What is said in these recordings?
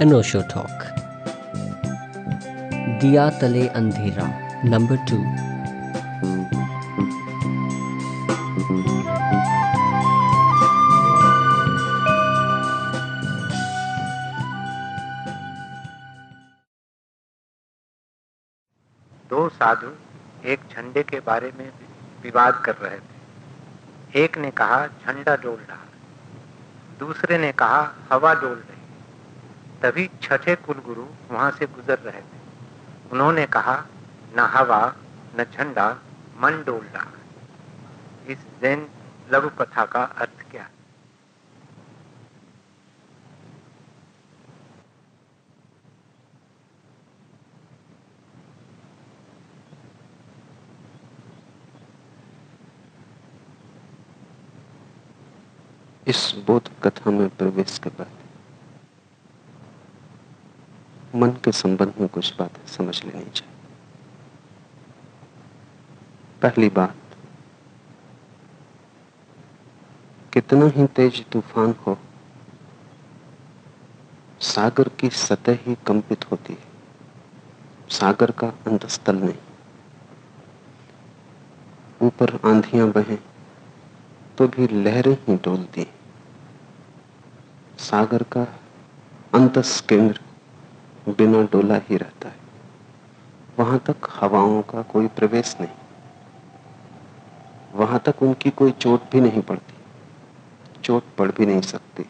अनोशो talk दिया तले अंधेरा नंबर टू दो साधु एक झंडे के बारे में विवाद कर रहे थे। एक ने कहा, झंडा डोल रहा। दूसरे ने कहा, हवा डोल रही। तभी छठे कुलगुरु वहाँ से गुजर रहे थे। उन्होंने कहा, न हवा, न झंडा, मन डोल रहा इस जैन लघु कथा का अर्थ क्या है? इस बोध कथा में प्रवेश के बाद मन के संबंध में कुछ बातें समझ लेनी चाहिए। पहली बात, कितना ही तेज तूफ़ान हो, सागर की सतह ही कंपित होती है। सागर का अंतस्थल नहीं। ऊपर आंधियाँ बहें तो भी लहरें ही डोलती सागर का अंतस केंद्र बिना डोला ही रहता है। वहाँ तक हवाओं का कोई प्रवेश नहीं। वहाँ तक उनकी कोई चोट भी नहीं पड़ती। चोट पड़ भी नहीं सकती।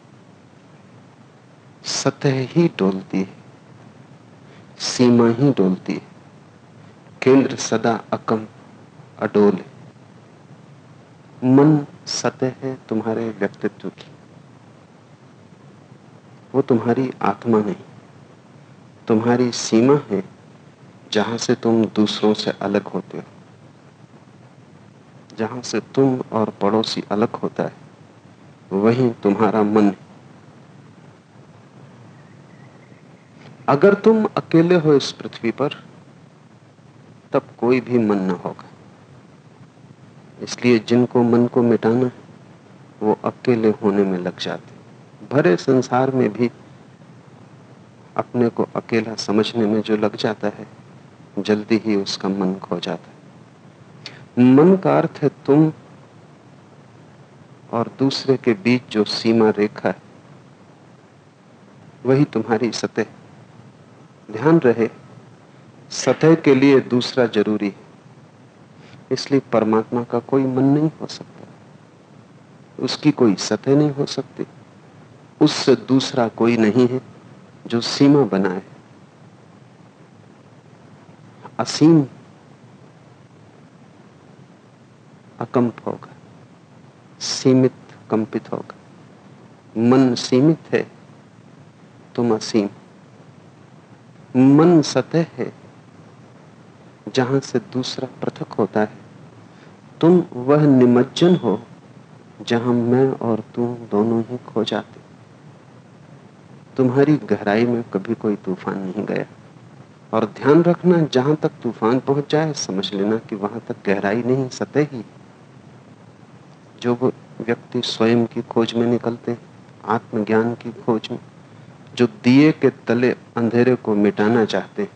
सतह ही डोलती है। सीमा ही डोलती है। केंद्र सदा अकम, अडोल है। मन सतह है तुम्हारे व्यक्तित्व की। वो तुम्हारी आत्मा नहीं। तुम्हारी सीमा है जहाँ से तुम दूसरों से अलग होते हो। जहाँ से तुम और पड़ोसी अलग होता है, वही तुम्हारा मन है। अगर तुम अकेले हो इस पृथ्वी पर, तब कोई भी मन न होगा। इसलिए जिनको मन को मिटाना वो अकेले होने में लग जाते भरे संसार में भी अपने को अकेला समझने में जो लग जाता है, जल्दी ही उसका मन खो जाता है। मन का अर्थ है तुम और दूसरे के बीच जो सीमा रेखा है, वही तुम्हारी सतह। ध्यान रहे, सतह के लिए दूसरा ज़रूरी है। इसलिए परमात्मा का कोई मन नहीं हो सकता। उसकी कोई सतह नहीं हो सकती। उससे दूसरा कोई नहीं है। जो सीमा बनाए। असीम अकंप होगा, सीमित कंपित होगा। मन सीमित है, तुम असीम। मन सतह है, जहाँ से दूसरा पृथक होता है। तुम वह निमज्जन हो, जहाँ मैं और तुम दोनों ही खो जाते। तुम्हारी गहराई में कभी कोई तूफ़ान नहीं गया। और ध्यान रखना, जहाँ तक तूफ़ान पहुँच जाए, समझ लेना कि वहाँ तक गहराई नहीं, सतह ही। जो व्यक्ति स्वयं की खोज में निकलते, आत्मज्ञान की खोज में, जो दिए के तले अंधेरे को मिटाना चाहते,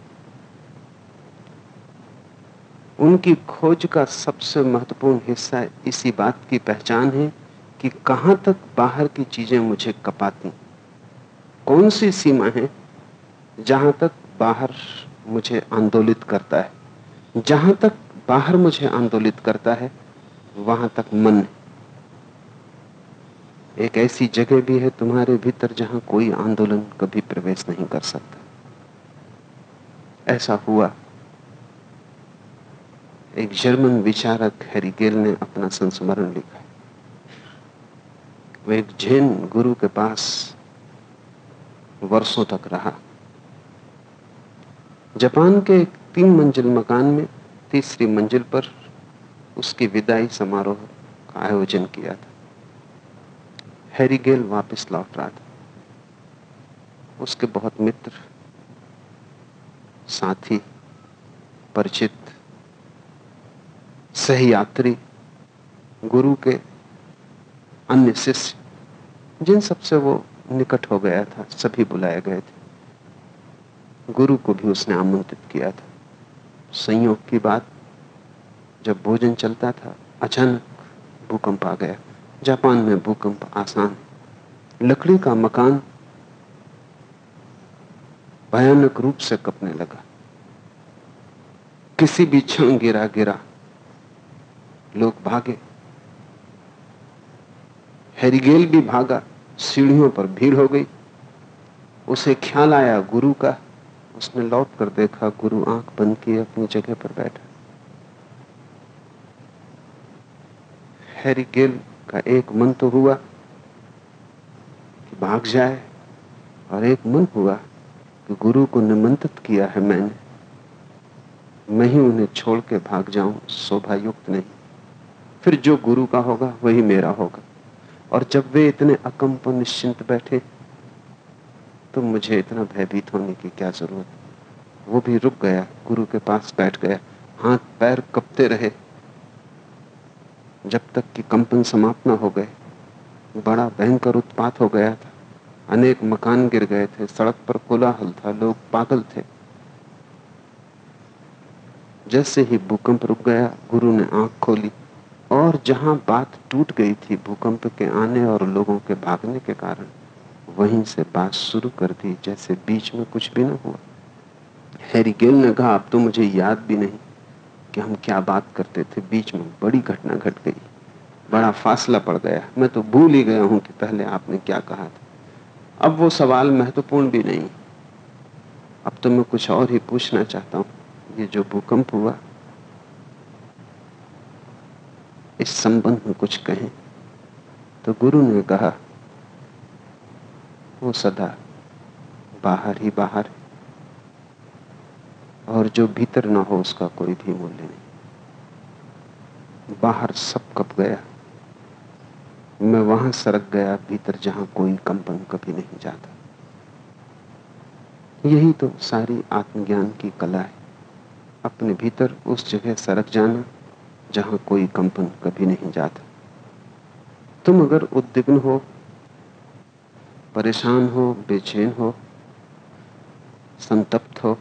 उनकी खोज का सबसे महत्वपूर्ण हिस्सा इसी बात की पहचान है कि कहाँ तक बाहर की चीज़ें मुझे कपाती। कौन सी सीमा है जहाँ तक बाहर मुझे आंदोलित करता है? जहाँ तक बाहर मुझे आंदोलित करता है, वहाँ तक मन एक ऐसी जगह भी है तुम्हारे भीतर जहाँ कोई आंदोलन कभी प्रवेश नहीं कर सकता। ऐसा हुआ। एक जर्मन विचारक हैरिगेल ने अपना संस्मरण लिखा वह एक जैन गुरु के पास वर्षों तक रहा। जापान के एक तीन मंजिल मकान में तीसरी मंजिल पर उसकी विदाई समारोह का आयोजन किया था। हैरिगेल वापस लौट रहा था। उसके बहुत मित्र, साथी, परिचित, सहयात्री, गुरु के अन्य शिष्य, जिन सबसे वो निकट हो गया था। सभी बुलाए गए थे। गुरु को भी उसने आमंत्रित किया था। संयोग की बात, जब भोजन चलता था, अचानक भूकंप आ गया। जापान में भूकंप आसान। लकड़ी का मकान भयानक रूप से कपने लगा। किसी भी क्षण गिरा गिरा लोग भागे। हैरिगेल भी भागा। सीढ़ियों पर भीड़ हो गई। उसे ख्याल आया गुरु का। उसने लौट कर देखा गुरु आँख बंद किए अपनी जगह पर बैठा। हैरिगेल का एक मन तो हुआ कि भाग जाए और एक मन हुआ कि गुरु को निमंत्रित किया है मैंने। मैं ही उन्हें छोड़ के भाग जाऊँ शोभा नहीं। फिर जो गुरु का होगा, वही मेरा होगा। और जब वे इतने अकंप निश्चिंत बैठे तो मुझे इतना भयभीत होने की क्या ज़रूरत? वो भी रुक गया, गुरु के पास बैठ गया, हाथ पैर कपते रहे। जब तक कि कंपन समाप्त न हो गए, बड़ा भयंकर उत्पात हो गया था। अनेक मकान गिर गए थे, सड़क पर कोलाहल था, लोग पागल थे। जैसे ही भूकंप रुक गया, गुरु ने आँख खोली। और जहाँ बात टूट गई थी भूकंप के आने और लोगों के भागने के कारण, वहीं से बात शुरू कर दी जैसे बीच में कुछ भी ना हुआ। हैरी गेल ने कहा, अब तो मुझे याद भी नहीं कि हम क्या बात करते थे। बीच में बड़ी घटना घट गई। बड़ा फासला पड़ गया। मैं तो भूल ही गया हूँ कि पहले आपने क्या कहा था। अब वो सवाल महत्वपूर्ण भी नहीं। अब तो मैं कुछ और ही पूछना चाहता हूँ। ये जो भूकंप हुआ इस संबंध में कुछ कहें। तो गुरु ने कहा, वो सदा बाहर ही बाहर है। और जो भीतर ना हो, उसका कोई भी मूल्य नहीं। बाहर सब कप गया। मैं वहाँ सरक गया, भीतर जहाँ कोई कंपन कभी नहीं जाता। यही तो सारी आत्मज्ञान की कला है। अपने भीतर उस जगह सरक जाना जहाँ कोई कंपन कभी नहीं जाता। तुम अगर उद्विग्न हो, परेशान हो, बेचैन हो, संतप्त हो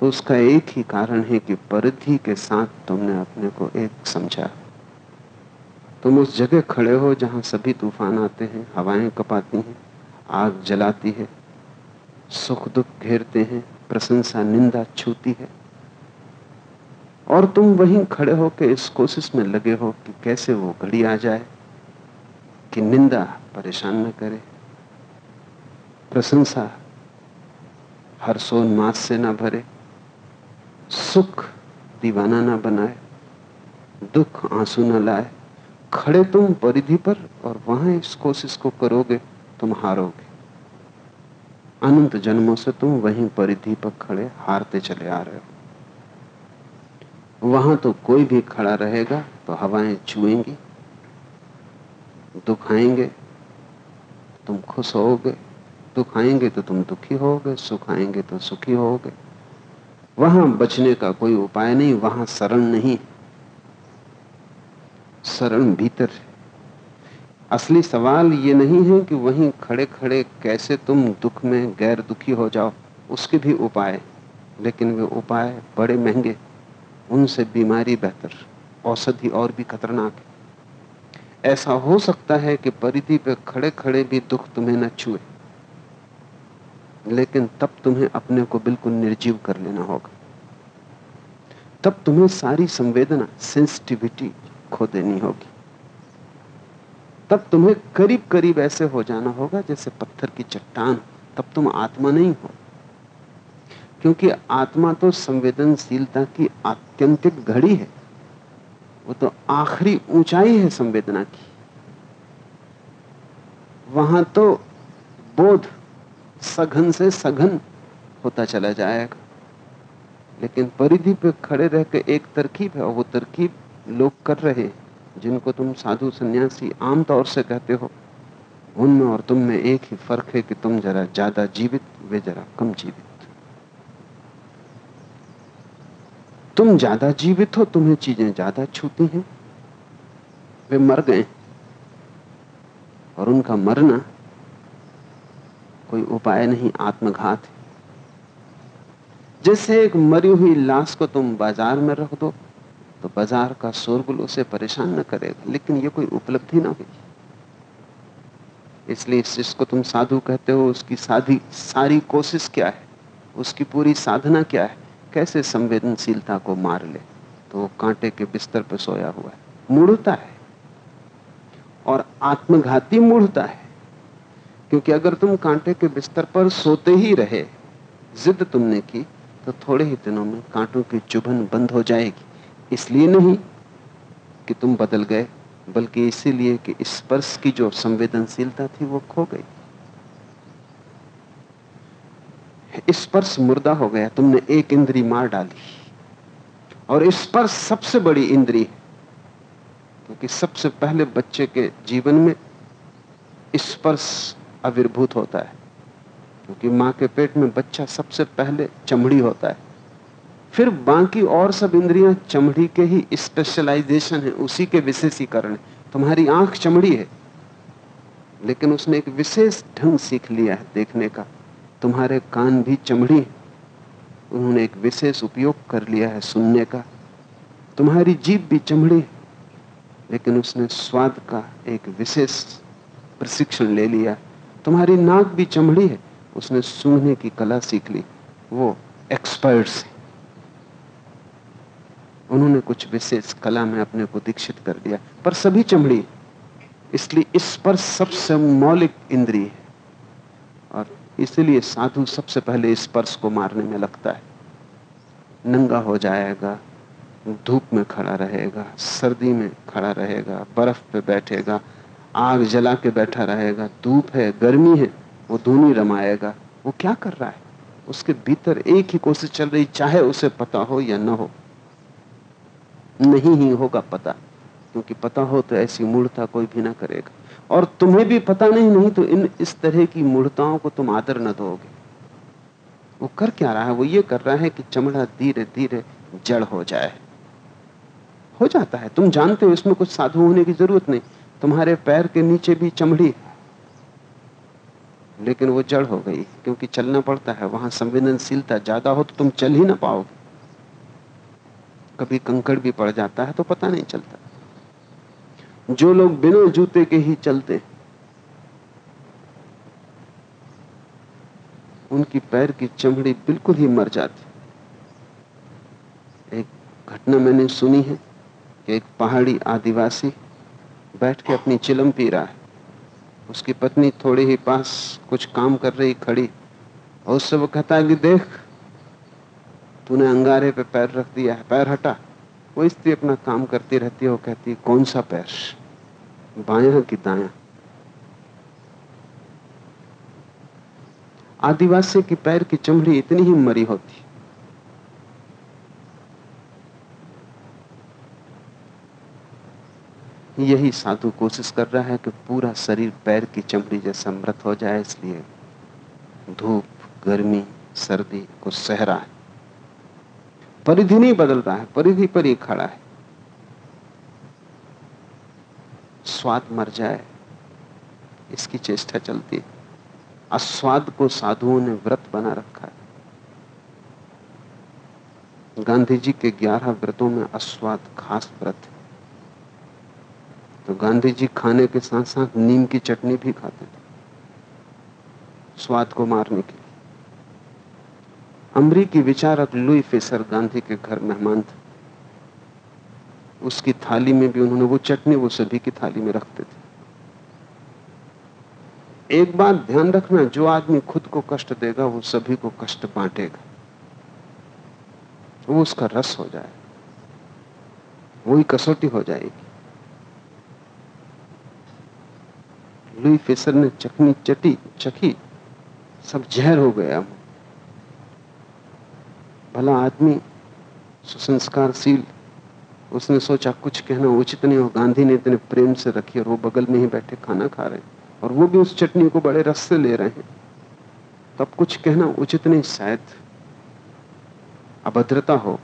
तो उसका एक ही कारण है कि परिधि के साथ तुमने अपने को एक समझा। तुम उस जगह खड़े हो जहाँ सभी तूफ़ान आते हैं, हवाएँ कपाती हैं, आग जलाती है, सुख दुख घेरते हैं, प्रशंसा, निंदा छूती है। और तुम वहीं खड़े हो के इस कोशिश में लगे हो कि कैसे वो घड़ी आ जाए, कि निंदा परेशान न करे। प्रशंसा हर्षोन्मास से ना भरे, सुख दीवाना ना बनाए, दुख आँसू न लाए। खड़े तुम परिधि पर और वहाँ इस कोशिश को करोगे, तुम हारोगे। अनंत जन्मों से तुम वहीं परिधि पर खड़े हारते चले आ रहे हो। वहाँ तो कोई भी खड़ा रहेगा तो हवाएँ छुएँगी दुखाएँगे तुम खुश होगे दुख आएँगे तो तुम दुखी होगे सुख आएँगे तो सुखी होगे वहाँ बचने का कोई उपाय नहीं, वहाँ शरण नहीं शरण भीतर है। असली सवाल ये नहीं है कि वहीं खड़े खड़े कैसे तुम दुख में गैर दुखी हो जाओ, उसके भी उपाय, लेकिन वे उपाय बड़े महँगे उनसे बीमारी बेहतर, औषधि और भी खतरनाक है। ऐसा हो सकता है कि परिधि पे खड़े खड़े भी दुख तुम्हें न छुए, लेकिन तब तुम्हें अपने को बिल्कुल निर्जीव कर लेना होगा। तब तुम्हें सारी संवेदना सेंसिटिविटी खो देनी होगी। तब तुम्हें करीब करीब ऐसे हो जाना होगा जैसे पत्थर की चट्टान। तब तुम आत्मा नहीं हो। क्योंकि आत्मा तो संवेदनशीलता की आत्यंतिक घड़ी है। वो तो आखिरी ऊंचाई है संवेदना की। वहाँ तो बोध सघन से सघन होता चला जाएगा। लेकिन परिधि पे खड़े रह के एक तरकीब है और वो तरकीब लोग कर रहे जिनको तुम साधु सन्यासी आमतौर से कहते हो। उनमें और तुम में एक ही फ़र्क है कि तुम जरा ज़्यादा जीवित वे जरा कम जीवित। तुम ज़्यादा जीवित हो, तुम्हें चीज़ें ज़्यादा छूती हैं। वे मर गए। और उनका मरना कोई उपाय नहीं, आत्मघात है। जैसे एक मरी हुई लाश को तुम बाज़ार में रख दो तो बाज़ार का शोरगुल उसे परेशान न करेगा, लेकिन ये कोई उपलब्धि ना हुई इसलिए जिसको तुम साधु कहते हो, उसकी साधी, सारी कोशिश क्या है? उसकी पूरी साधना क्या है? कैसे संवेदनशीलता को मार ले? तो वो कांटे के बिस्तर पर सोया हुआ है। मूढ़ता है। और आत्मघाती मूढ़ता है। क्योंकि अगर तुम कांटे के बिस्तर पर सोते ही रहे, जिद तुमने की तो थोड़े ही दिनों में कांटों की चुभन बंद हो जाएगी। इसलिए नहीं कि तुम बदल गए, बल्कि इसीलिए कि स्पर्श इस की जो संवेदनशीलता थी वो खो गई। स्पर्श मुर्दा हो गया, तुमने एक इंद्री मार डाली। और स्पर्श सबसे बड़ी इंद्री है, क्योंकि सबसे पहले बच्चे के जीवन में स्पर्श आविर्भूत होता है, क्योंकि माँ के पेट में बच्चा सबसे पहले चमड़ी होता है। फिर बाकी और सब इंद्रियाँ चमड़ी के ही स्पेशलाइजेशन है, उसी के विशेषीकरण है। तुम्हारी आँख चमड़ी है, लेकिन उसने एक विशेष ढंग सीख लिया है देखने का। तुम्हारे कान भी चमड़ी उन्होंने एक विशेष उपयोग कर लिया है सुनने का। तुम्हारी जीप भी चमड़ी लेकिन उसने स्वाद का एक विशेष प्रशिक्षण ले लिया। तुम्हारी नाक भी चमड़ी है। उसने सूंघने की कला सीख ली। वो एक्सपर्ट्स है। उन्होंने कुछ विशेष कला में अपने को दीक्षित कर दिया। पर सभी चमड़ी इसलिए इस पर सबसे मौलिक इंद्रिय है। इसलिए साधु सबसे पहले स्पर्श को मारने में लगता है। नंगा हो जाएगा, धूप में खड़ा रहेगा, सर्दी में खड़ा रहेगा, बर्फ़ पे बैठेगा, आग जला के बैठा रहेगा, धूप है, गर्मी है, वो धूनी रमाएगा। वो क्या कर रहा है? उसके भीतर एक ही कोशिश चल रही, चाहे उसे पता हो या न हो। नहीं ही होगा पता, क्योंकि पता हो तो ऐसी मूर्ता कोई भी ना करेगा। और तुम्हें भी पता नहीं नहीं तो इन इस तरह की मूर्ताओं को तुम आदर न दोगे। वो कर क्या रहा है? वो ये कर रहा है कि चमड़ा धीरे धीरे जड़ हो जाए। हो जाता है। तुम जानते हो इसमें कुछ साधु होने की ज़रूरत नहीं। तुम्हारे पैर के नीचे भी चमड़ी लेकिन वो जड़ हो गई, क्योंकि चलना पड़ता है। वहाँ संवेदनशीलता ज़्यादा हो तो तुम चल ही ना पाओगे। कभी कंकड़ भी पड़ जाता है तो पता नहीं चलता। जो लोग बिना जूते के ही चलते उनकी पैर की चमड़ी बिल्कुल ही मर जाती। एक घटना मैंने सुनी है कि एक पहाड़ी आदिवासी बैठ के अपनी चिलम पी रहा है। उसकी पत्नी थोड़े ही पास कुछ काम कर रही खड़ी और उससे वो कहता है कि देख, तूने अंगारे पे पैर रख दिया है, पैर हटा। वो स्त्री अपना काम करती रहती है, वो कहती है, कौन सा पैर बाया कि दाया आदिवासी की पैर की चमड़ी इतनी ही मरी होती। यही साधु कोशिश कर रहा है कि पूरा शरीर पैर की चमड़ी जैसा मृत हो जाए, इसलिए धूप, गर्मी, सर्दी को सहरा है। परिधि नहीं बदल रहा है, परिधि पर ही खड़ा है। स्वाद मर जाए, इसकी चेष्टा चलती है। अस्वाद को साधुओं ने व्रत बना रखा है। गांधी जी के ग्यारह व्रतों में अस्वाद खास व्रत है। तो गांधी जी खाने के साथ साथ नीम की चटनी भी खाते थे। स्वाद को मारने के अमरीकी विचारक लुई फेसर गांधी के घर मेहमान थे। उसकी थाली में भी उन्होंने, वो चटनी वो सभी की थाली में रखते थे। एक बात ध्यान रखना, जो आदमी खुद को कष्ट देगा, वो सभी को कष्ट बांटेगा। वो उसका रस हो जाए। वही कसौटी हो जाएगी। लुई फेसर ने चखनी चटी, चखी, सब जहर हो गया। भला आदमी, सुसंस्कारशील, उसने सोचा कुछ कहना उचित नहीं हो, गांधी ने इतने प्रेम से रखी और वो बगल में ही बैठे खाना खा रहे और वो भी उस चटनी को बड़े रस से ले रहे हैं। तब कुछ कहना उचित नहीं, शायद अभद्रता हो।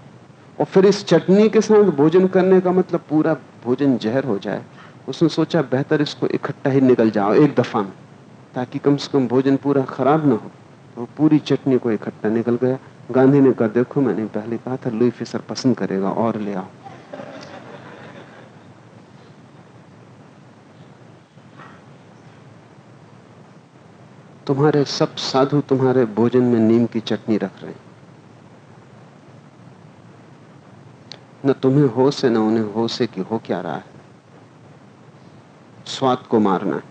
और फिर इस चटनी के साथ भोजन करने का मतलब पूरा भोजन जहर हो जाए। उसने सोचा बेहतर इसको इकट्ठा ही निकल जाओ, एक दफ़ा में, ताकि कम से कम भोजन पूरा खराब ना हो। तो पूरी चटनी को इकट्ठा निकल गया। गांधी ने कहा, देखो, मैंने पहले कहा था, लुई फिशर पसंद करेगा, और ले आओ. तुम्हारे सब साधु तुम्हारे भोजन में नीम की चटनी रख रहे हैं। न तुम्हें होश है, न उन्हें होश है कि हो क्या रहा है। स्वाद को मारना है।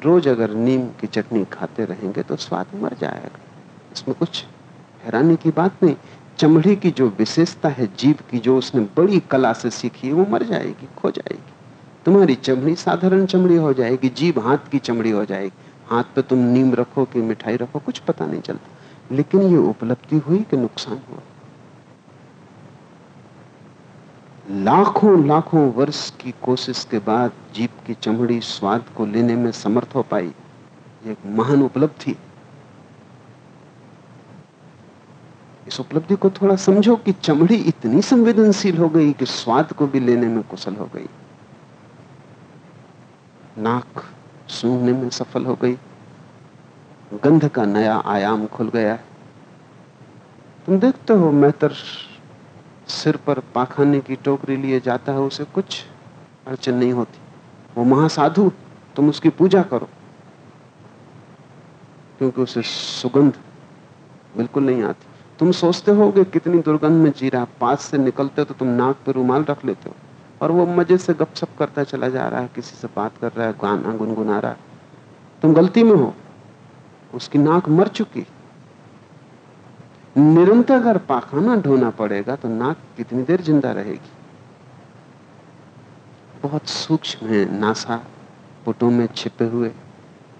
रोज अगर नीम की चटनी खाते रहेंगे तो स्वाद मर जाएगा। इसमें कुछ हैरानी की बात नहीं, चमड़ी की जो विशेषता है, जीव की जो उसने बड़ी कला से सीखी है, वो मर जाएगी, खो जाएगी। तुम्हारी चमड़ी साधारण चमड़ी हो जाएगी, जीव हाथ की चमड़ी हो जाएगी। हाथ पे तुम नीम रखो कि मिठाई रखो, कुछ पता नहीं चलता। लेकिन ये उपलब्धि हुई कि नुकसान हुआ? लाखों लाखों वर्ष की कोशिश के बाद जीप की चमड़ी स्वाद को लेने में समर्थ हो पाई। एक महान उपलब्धि इस उपलब्धि को थोड़ा समझो कि चमड़ी इतनी संवेदनशील हो गई कि स्वाद को भी लेने में कुशल हो गई। नाक सूंघने में सफल हो गई। गंध का नया आयाम खुल गया। तुम देखते हो मेहतर सिर पर पाखाने की टोकरी लिए जाता है, उसे कुछ अड़चन नहीं होती। वो महासाधु, तुम उसकी पूजा करो। क्योंकि उसे सुगंध बिल्कुल नहीं आती। तुम सोचते हो कि कितनी दुर्गंध में जी रहा पास से निकलते हो तो तुम नाक पर रुमाल रख लेते हो। और वो मज़े से गपशप करता चला जा रहा है, किसी से बात कर रहा है, गाना गुनगुना रहा है। तुम गलती में हो। उसकी नाक मर चुकी। निरंतर अगर पाखाना ढोना पड़ेगा तो नाक कितनी देर ज़िंदा रहेगी? बहुत सूक्ष्म है नासा पुटों में छिपे हुए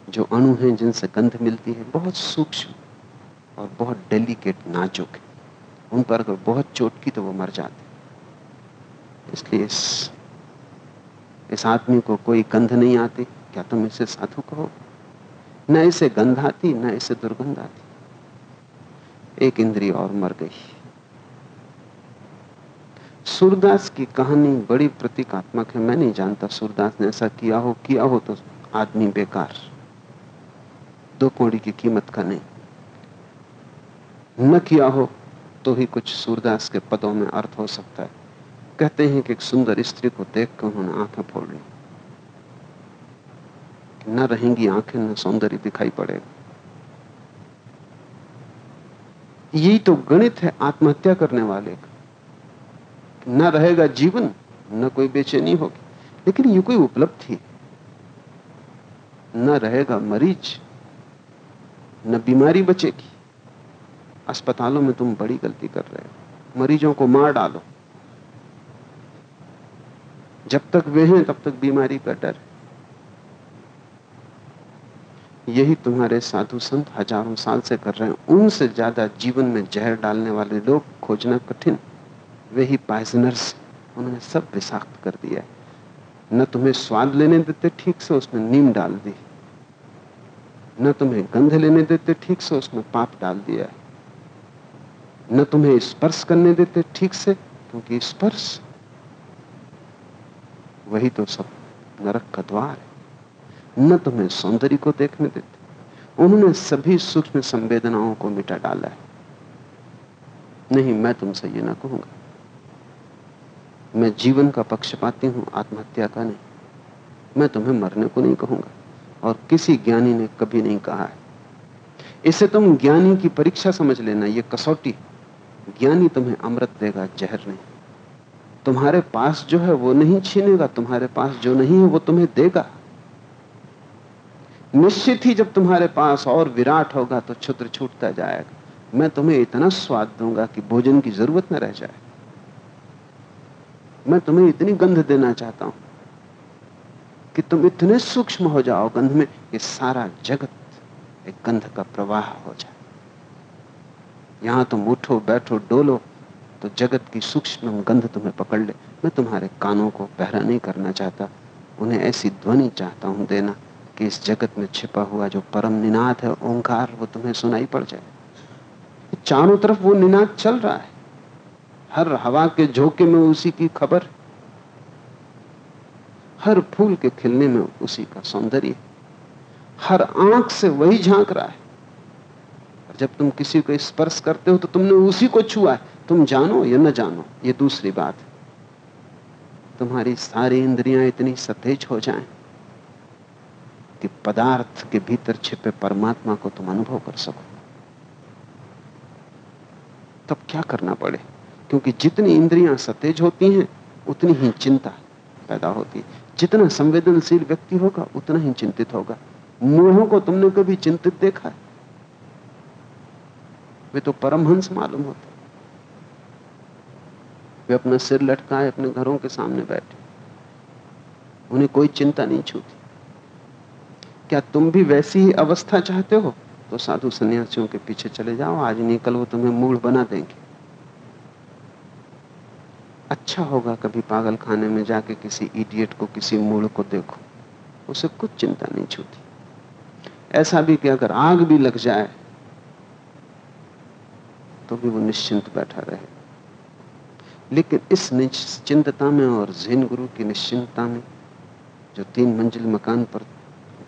जो अणु हैं जिनसे गंध मिलती है। बहुत सूक्ष्म। और बहुत डेलिकेट नाजुक है। उन पर अगर बहुत चोट की तो वो मर जाते इसलिए इस इस आदमी को कोई गंध नहीं आती, क्या तुम इसे साधु कहो? न इसे गंध आती, न इसे दुर्गंध आती। एक इंद्री और मर गई। सूरदास की कहानी बड़ी प्रतीकात्मक है। मैं नहीं जानता सूरदास ने ऐसा किया हो किया हो तो आदमी बेकार। दो कौड़ी की कीमत का नहीं। न किया हो तो ही कुछ सूरदास के पदों में अर्थ हो सकता है। कहते हैं कि एक सुंदर स्त्री को देख कर उन्होंने आँखें फोड़ ली। न रहेंगी आँखें, न सौंदर्य दिखाई पड़ेगा। यही तो गणित है आत्महत्या करने वाले का। न रहेगा जीवन, न कोई बेचैनी होगी। लेकिन ये कोई उपलब्धि न रहेगा मरीज़, न बीमारी बचेगी। अस्पतालों में तुम बड़ी गलती कर रहे हो। मरीजों को मार डालो। जब तक वे हैं, तब तक बीमारी का डर यही तुम्हारे साधु संत हज़ारों साल से कर रहे हैं। उनसे ज़्यादा जीवन में जहर डालने वाले लोग खोजना कठिन। वे ही पाइजनर्स उन्होंने सब विषाक्त कर दिया है। न तुम्हें स्वाद लेने देते ठीक से उसमें नीम डाल दी। न तुम्हें गंध लेने देते ठीक से उसमें पाप डाल दिया है। न तुम्हें स्पर्श करने देते ठीक से, क्योंकि स्पर्श वही तो सब नरक का द्वार है। न तुम्हें सौंदर्य को देखने देते, उन्होंने सभी सूक्ष्म संवेदनाओं को मिटा डाला है। नहीं, मैं तुमसे ये ना कहूँगा। मैं जीवन का पक्ष पाती हूँ, आत्महत्या का नहीं। मैं तुम्हें मरने को नहीं कहूँगा, और किसी ज्ञानी ने कभी नहीं कहा है। इसे तुम ज्ञानी की परीक्षा समझ लेना, ये कसौटी ज्ञानी तुम्हें अमृत देगा, जहर नहीं। तुम्हारे पास जो है वो नहीं छीनेगा, तुम्हारे पास जो नहीं है वो तुम्हें देगा। निश्चित ही जब तुम्हारे पास और विराट होगा तो छुत्र छूटता जाएगा। मैं तुम्हें इतना स्वाद दूँगा कि भोजन की ज़रूरत न रह जाए। मैं तुम्हें इतनी गंध देना चाहता हूँ कि तुम इतने सूक्ष्म हो जाओ गंध में कि सारा जगत एक गंध का प्रवाह हो जाए। यहाँ तुम उठो, बैठो, डोलो तो जगत की सूक्ष्म गंध तुम्हें पकड़ ले। मैं तुम्हारे कानों को पहरा नहीं करना चाहता। उन्हें ऐसी ध्वनि चाहता हूँ देना कि इस जगत में छिपा हुआ जो परम निनाद है, ओंकार, वो तुम्हें सुनाई पड़ जाए। चारों तरफ़ वो निनाद चल रहा है। हर हवा के झोंके में उसी की खबर। हर फूल के खिलने में उसी का सौंदर्य। हर आँख से वही झाँक रहा है। जब तुम किसी को स्पर्श करते हो तो तुमने उसी को छुआ है। तुम जानो या न जानो, ये दूसरी बात है। तुम्हारी सारी इंद्रियाँ इतनी सतेज हो जाएँ कि पदार्थ के भीतर छिपे परमात्मा को तुम अनुभव कर सको। तब क्या करना पड़े? क्योंकि जितनी इंद्रियाँ सतेज होती हैं, उतनी ही चिंता पैदा होती है। जितना संवेदनशील व्यक्ति होगा, उतना ही चिंतित होगा। मूढ़ों को तुमने कभी चिंतित देखा है? वे तो परमहंस मालूम होते। वे अपना सिर लटकाए, अपने घरों के सामने बैठे। उन्हें कोई चिंता नहीं छूती। क्या तुम भी वैसी ही अवस्था चाहते हो? तो साधु सन्यासियों के पीछे चले जाओ, आज नहीं, कल वो तुम्हें मूड बना देंगे। अच्छा होगा कभी पागल खाने में जाके किसी इडियट को, किसी मूड को देखो। उसे कुछ चिंता नहीं छूती। ऐसा भी कि अगर आग भी लग जाए तो भी वो निश्चिंत बैठा रहे। लेकिन इस निश्चिंतता में और जैन गुरु की निश्चिंतता में जो तीन मंजिल मकान पर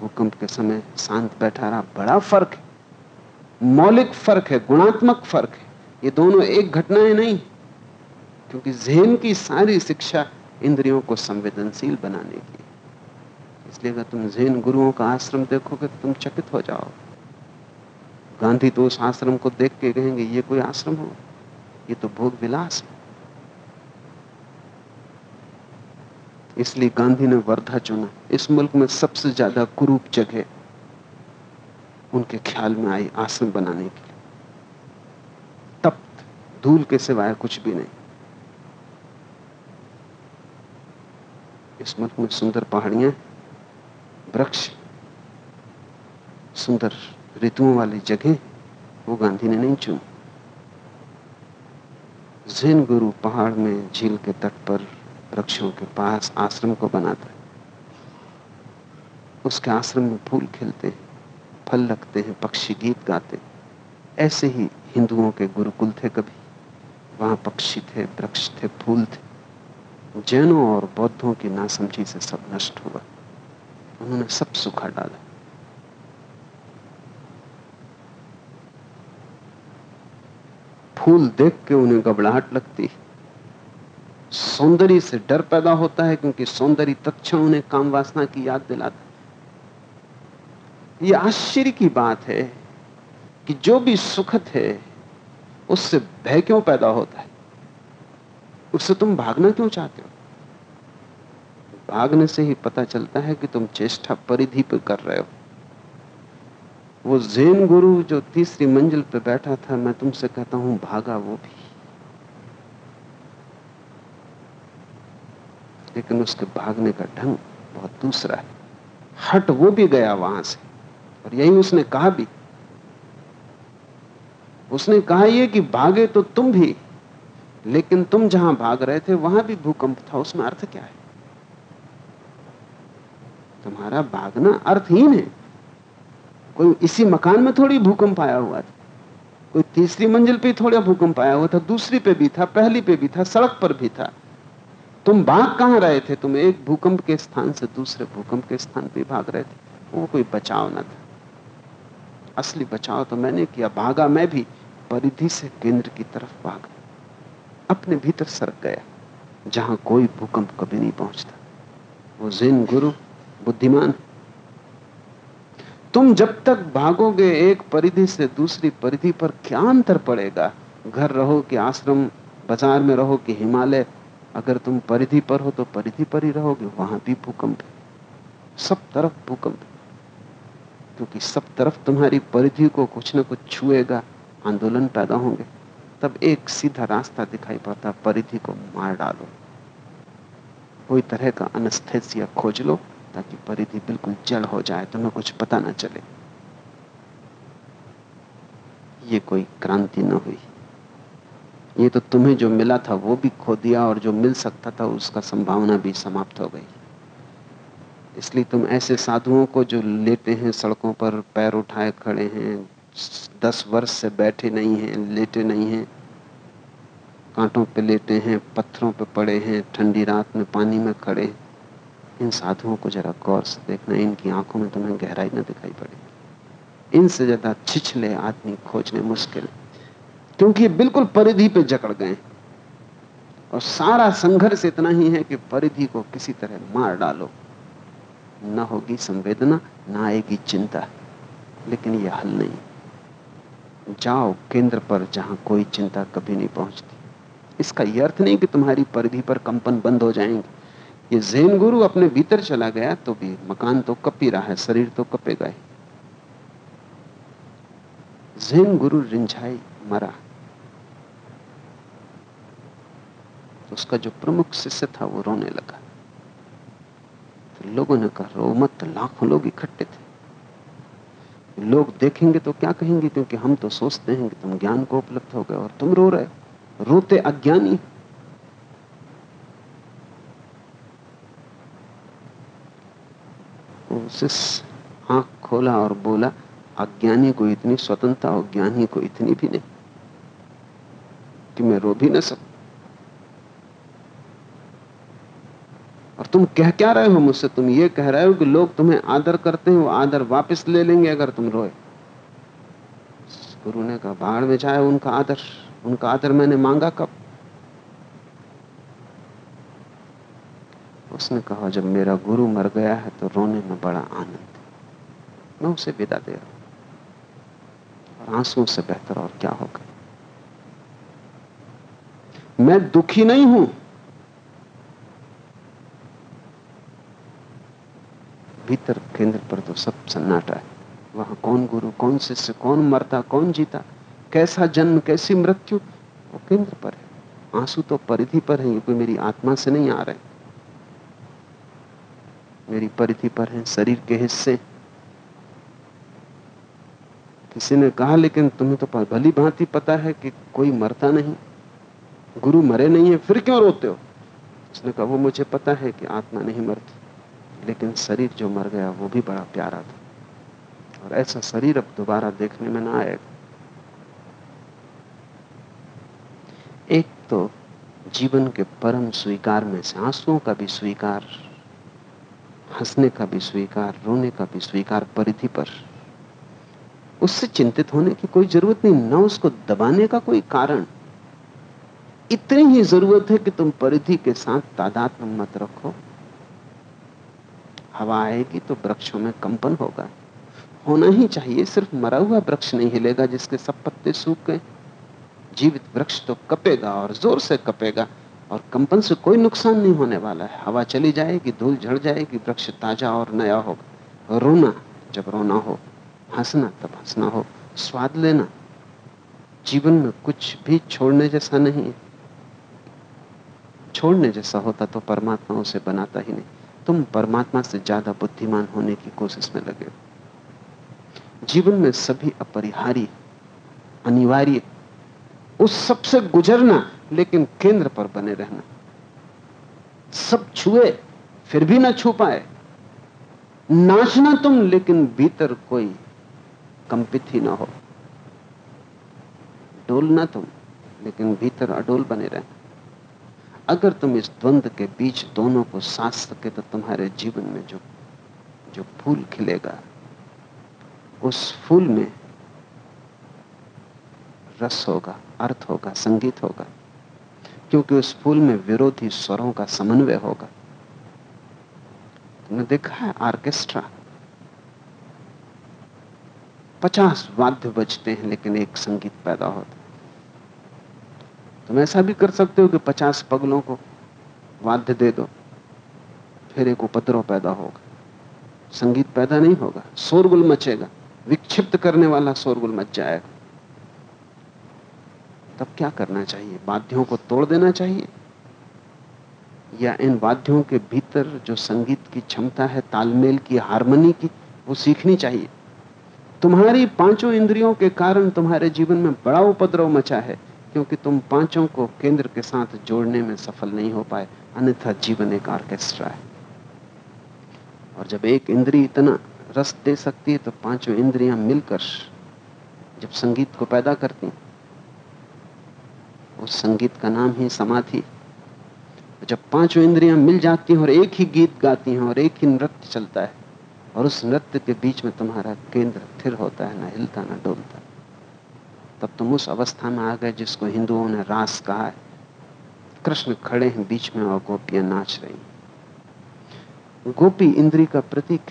भूकंप के समय शांत बैठा रहा, बड़ा फ़र्क है। मौलिक फ़र्क है, गुणात्मक फ़र्क है। ये दोनों एक घटनाएँ नहीं, क्योंकि जहन की सारी शिक्षा इंद्रियों को संवेदनशील बनाने की इसलिए अगर तुम जैन गुरुओं का आश्रम देखोगे तो तुम चकित हो जाओ गांधी तो उस आश्रम को देख के कहेंगे, ये कोई आश्रम हो? ये तो भोग विलास है। इसलिए गांधी ने वर्धा चुना। इस मुल्क में सबसे ज़्यादा कुरूप जगह उनके ख्याल में आई आश्रम बनाने के तप्त, धूल के सिवाय कुछ भी नहीं। इस मुल्क में सुंदर पहाड़ियाँ वृक्ष, सुंदर ऋतुओं वाली जगह वो गांधी ने नहीं चुनी। जैन गुरु पहाड़ में झील के तट पर वृक्षों के पास आश्रम को बनाता है, उसके आश्रम में फूल खिलते हैं, फल लगते हैं, पक्षी गीत गाते ऐसे ही हिंदुओं के गुरुकुल थे कभी। वहाँ पक्षी थे, वृक्ष थे, फूल थे। जैनों और बौद्धों की नासमझी से सब नष्ट हुआ। उन्होंने सब सुखा डाला। फूल देख के उन्हें घबराहट लगती सौंदर्य से डर पैदा होता है क्योंकि सौंदर्य तत्क्षण उन्हें काम वासना की याद दिलाता यह आश्चर्य की बात है कि जो भी सुखद है, उससे भय क्यों पैदा होता है? उससे तुम भागना क्यों चाहते हो? भागने से ही पता चलता है कि तुम चेष्टा परिधि पर कर रहे हो। वो जैन गुरु जो तीसरी मंजिल पे बैठा था, मैं तुमसे कहता हूँ, भागा वो भी। लेकिन उसके भागने का ढंग बहुत दूसरा है। हट, वो भी गया वहाँ से। और यही उसने कहा भी। उसने कहा यह कि भागे तो तुम भी, लेकिन तुम जहाँ भाग रहे थे, वहाँ भी भूकंप था। उसमें अर्थ क्या है? तुम्हारा भागना अर्थहीन है। कोई इसी मकान में थोड़ी भूकंप आया हुआ था। कोई तीसरी मंजिल पे थोड़ा भूकंप आया हुआ था, दूसरी पे भी था, पहली पे भी था, सड़क पर भी था। तुम भाग कहाँ रहे थे? तुम एक भूकंप के स्थान से दूसरे भूकंप के स्थान पे भाग रहे थे। वो कोई बचाव ना था। असली बचाव तो मैंने किया, भागा मैं भी, परिधि से केंद्र की तरफ़ भागा। अपने भीतर सरक गया, जहाँ कोई भूकंप कभी नहीं पहुँचता। वो जिन गुरु, बुद्धिमान तुम जब तक भागोगे एक परिधि से दूसरी परिधि पर क्या अंतर पड़ेगा? घर रहो कि आश्रम, बाज़ार में रहो कि हिमालय। अगर तुम परिधि पर हो तो परिधि पर ही रहोगे, वहाँ भी भूकंप है। सब तरफ़ भूकंप क्योंकि सब तरफ़ तुम्हारी परिधि को कुछ ना कुछ छुएगा, आंदोलन पैदा होंगे। तब एक सीधा रास्ता दिखाई पड़ता, परिधि को मार डालो। कोई तरह का अनस्थेसिया खोज लो। ताकि परिधि बिल्कुल जड़ हो जाए तुम्हें कुछ पता ना चले। ये कोई क्रांति न हुई। ये तो तुम्हें जो मिला था वो भी खो दिया और जो मिल सकता था उसका संभावना भी समाप्त हो गई। इसलिए तुम ऐसे साधुओं को जो लेते हैं, सड़कों पर पैर उठाए खड़े हैं, दस वर्ष से बैठे नहीं हैं, लेटे नहीं हैं, कांटों पे लेटे हैं, पत्थरों पे पड़े हैं, ठंडी रात में पानी में खड़े इन साधुओं को जरा गौर से देखना, इनकी आँखों में तुम्हें गहराई न दिखाई पड़े। इनसे ज़्यादा छिछले आदमी खोजने मुश्किल क्योंकि ये बिल्कुल परिधि पे जकड़ गए और सारा संघर्ष इतना ही है कि परिधि को किसी तरह मार डालो। न होगी संवेदना, न आएगी चिंता, लेकिन यह हल नहीं। जाओ केंद्र पर जहाँ कोई चिंता कभी नहीं पहुँचती। इसका यह अर्थ नहीं कि तुम्हारी परिधि पर कंपन बंद हो जाएँगे। ये जैन गुरु अपने भीतर चला गया तो भी मकान तो कप ही रहा है, शरीर तो कपेगा ही जैन गुरु रिंझाई मरा। तो उसका जो प्रमुख शिष्य था, वो रोने लगा। तो लोगों ने कहा रो मत, लाखों लोग इकट्ठे थे। लोग देखेंगे तो क्या कहेंगे, क्योंकि हम तो सोचते हैं कि तुम ज्ञान को उपलब्ध हो गए और तुम रो रहे हो। रोते अज्ञानी शिष्य आँख खोला और बोला, अज्ञानी को इतनी स्वतंत्रता और ज्ञानी को इतनी भी नहीं कि मैं रो भी ना सकूँ। और तुम कह क्या रहे हो मुझसे? तुम ये कह रहे हो कि लोग तुम्हें आदर करते हैं, वो आदर वापस ले लेंगे अगर तुम रोए। गुरु ने कहा, बाढ़ में जाए उनका आदर उनका आदर मैंने मांगा कब? उसने कहा, जब मेरा गुरु मर गया है तो रोने में बड़ा आनंद मैं उसे विदा दे रहा हूँ। आंसुओं से बेहतर और क्या होगा? मैं दुखी नहीं हूँ। भीतर केंद्र पर तो सब सन्नाटा है। वहाँ कौन गुरु, कौन शिष्य, कौन मरता, कौन जीता? कैसा जन्म, कैसी मृत्यु? वो केंद्र पर है। आँसू तो परिधि पर है कोई मेरी आत्मा से नहीं आ रहे। मेरी परिधि पर है, शरीर के हिस्से। किसी ने कहा, लेकिन तुम्हें तो भली भांति पता है कि कोई मरता नहीं। गुरु मरे नहीं है, फिर क्यों रोते हो? उसने कहा, वो मुझे पता है कि आत्मा नहीं मरती, लेकिन शरीर जो मर गया, वो भी बड़ा प्यारा था। और ऐसा शरीर अब दोबारा देखने में ना आएगा। एक तो जीवन के परम स्वीकार में से, आंसुओं का भी स्वीकार हंसने का भी स्वीकार, रोने का भी स्वीकार परिधि पर। उससे चिंतित होने की कोई ज़रूरत नहीं, ना उसको दबाने का कोई कारण। इतनी ही ज़रूरत है कि तुम परिधि के साथ तादाद मत रखो। हवा आएगी तो वृक्षों में कंपन होगा। होना ही चाहिए, सिर्फ़ मरा हुआ वृक्ष नहीं हिलेगा जिसके सब पत्ते सूख। गए जीवित वृक्ष तो कपेगा और ज़ोर से कपेगा। और कंपन से कोई नुकसान नहीं होने वाला है। हवा चली जाएगी, धूल झड़ जाएगी, वृक्ष ताज़ा और नया होगा। रोना, जब रोना हो, हंसना, तब हंसना हो, स्वाद लेना, जीवन में कुछ भी छोड़ने जैसा नहीं है। छोड़ने जैसा होता तो परमात्मा उसे बनाता ही नहीं। तुम परमात्मा से ज़्यादा बुद्धिमान होने की कोशिश में लगे जीवन में सभी अपरिहार्य, अनिवार्य, उस सबसे गुजरना लेकिन केंद्र पर बने रहना। सब छुए, फिर भी ना छू पाए। नाचना तुम, लेकिन भीतर कोई कंपित ही ना हो। डोलना तुम, लेकिन भीतर अडोल बने रहना। अगर तुम इस द्वंद के बीच दोनों को साथ सके तो तुम्हारे जीवन में जो जो फूल खिलेगा, उस फूल में रस होगा, अर्थ होगा, संगीत होगा। क्योंकि उस फूल में विरोधी स्वरों का समन्वय होगा। तुमने देखा है ऑर्केस्ट्रा? पचास वाद्य बजते हैं, लेकिन एक संगीत पैदा होता है। तुम ऐसा भी कर सकते हो कि पचास पगलों को वाद्य दे दो, फिर एक उपद्रव पैदा होगा। संगीत पैदा नहीं होगा, शोरगुल मचेगा, विक्षिप्त करने वाला शोरगुल मच जाएगा। तब क्या करना चाहिए? वाद्यों को तोड़ देना चाहिए? या इन वाद्यों के भीतर जो संगीत की क्षमता है, तालमेल की, हारमोनी की, वो सीखनी चाहिए? तुम्हारी पाँचों इंद्रियों के कारण तुम्हारे जीवन में बड़ा उपद्रव मचा है, क्योंकि तुम पाँचों को केंद्र के साथ जोड़ने में सफल नहीं हो पाए, अन्यथा जीवन एक ऑर्केस्ट्रा है। और जब एक इंद्री इतना रस दे सकती है तो पाँचों इंद्रियाँ मिलकर जब संगीत को पैदा करती उस संगीत का नाम ही समाधि। जब पाँचों इंद्रियाँ मिल जाती हैं और एक ही गीत गाती हैं और एक ही नृत्य चलता है, और उस नृत्य के बीच में तुम्हारा केंद्र स्थिर होता है, ना हिलता, ना डोलता तब तुम उस अवस्था में आ गए जिसको हिंदुओं ने रास कहा है। कृष्ण खड़े हैं बीच में और गोपियाँ नाच रही गोपी इंद्री का प्रतीक।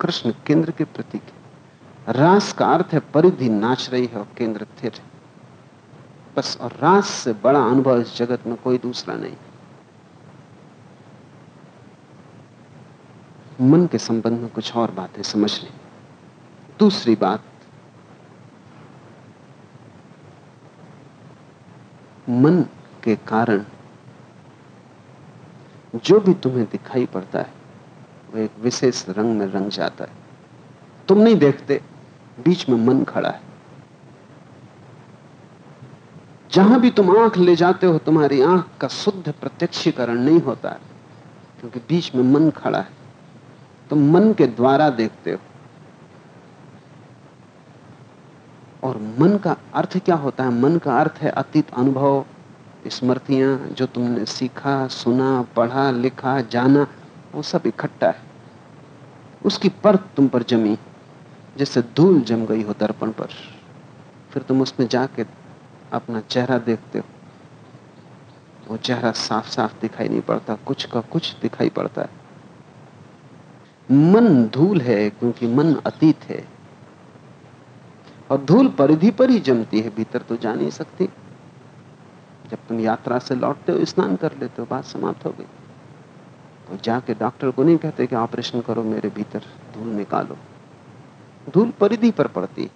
कृष्ण केंद्र के प्रतीक। रास का अर्थ है परिधि नाच रही है और केंद्र स्थिर है। बस, और रास से बड़ा अनुभव इस जगत में कोई दूसरा नहीं। मन के संबंध में कुछ और बातें समझ लें। दूसरी बात, मन के कारण जो भी तुम्हें दिखाई पड़ता है, वो एक विशेष रंग में रंग जाता है। तुम नहीं देखते बीच में मन खड़ा है। जहाँ भी तुम आँख ले जाते हो, तुम्हारी आँख का शुद्ध प्रत्यक्षीकरण नहीं होता है, क्योंकि बीच में मन खड़ा है। तुम मन के द्वारा देखते हो। और मन का अर्थ क्या होता है? मन का अर्थ है अतीत अनुभव, स्मृतियाँ, जो तुमने सीखा, सुना, पढ़ा, लिखा, जाना, वो सब इकट्ठा है। उसकी परत तुम पर जमी जैसे धूल जम गई हो दर्पण पर। फिर तुम उसमें जाके अपना चेहरा देखते हो। वो चेहरा साफ़ साफ़ दिखाई नहीं पड़ता, कुछ का कुछ दिखाई पड़ता है। मन धूल है क्योंकि मन अतीत है। और धूल परिधि पर ही जमती है, भीतर तो जा नहीं सकती। जब तुम यात्रा से लौटते हो, स्नान कर लेते हो, बात समाप्त हो गई। तो जाके डॉक्टर को नहीं कहते कि ऑपरेशन करो, मेरे भीतर धूल निकालो। धूल परिधि पर पड़ती।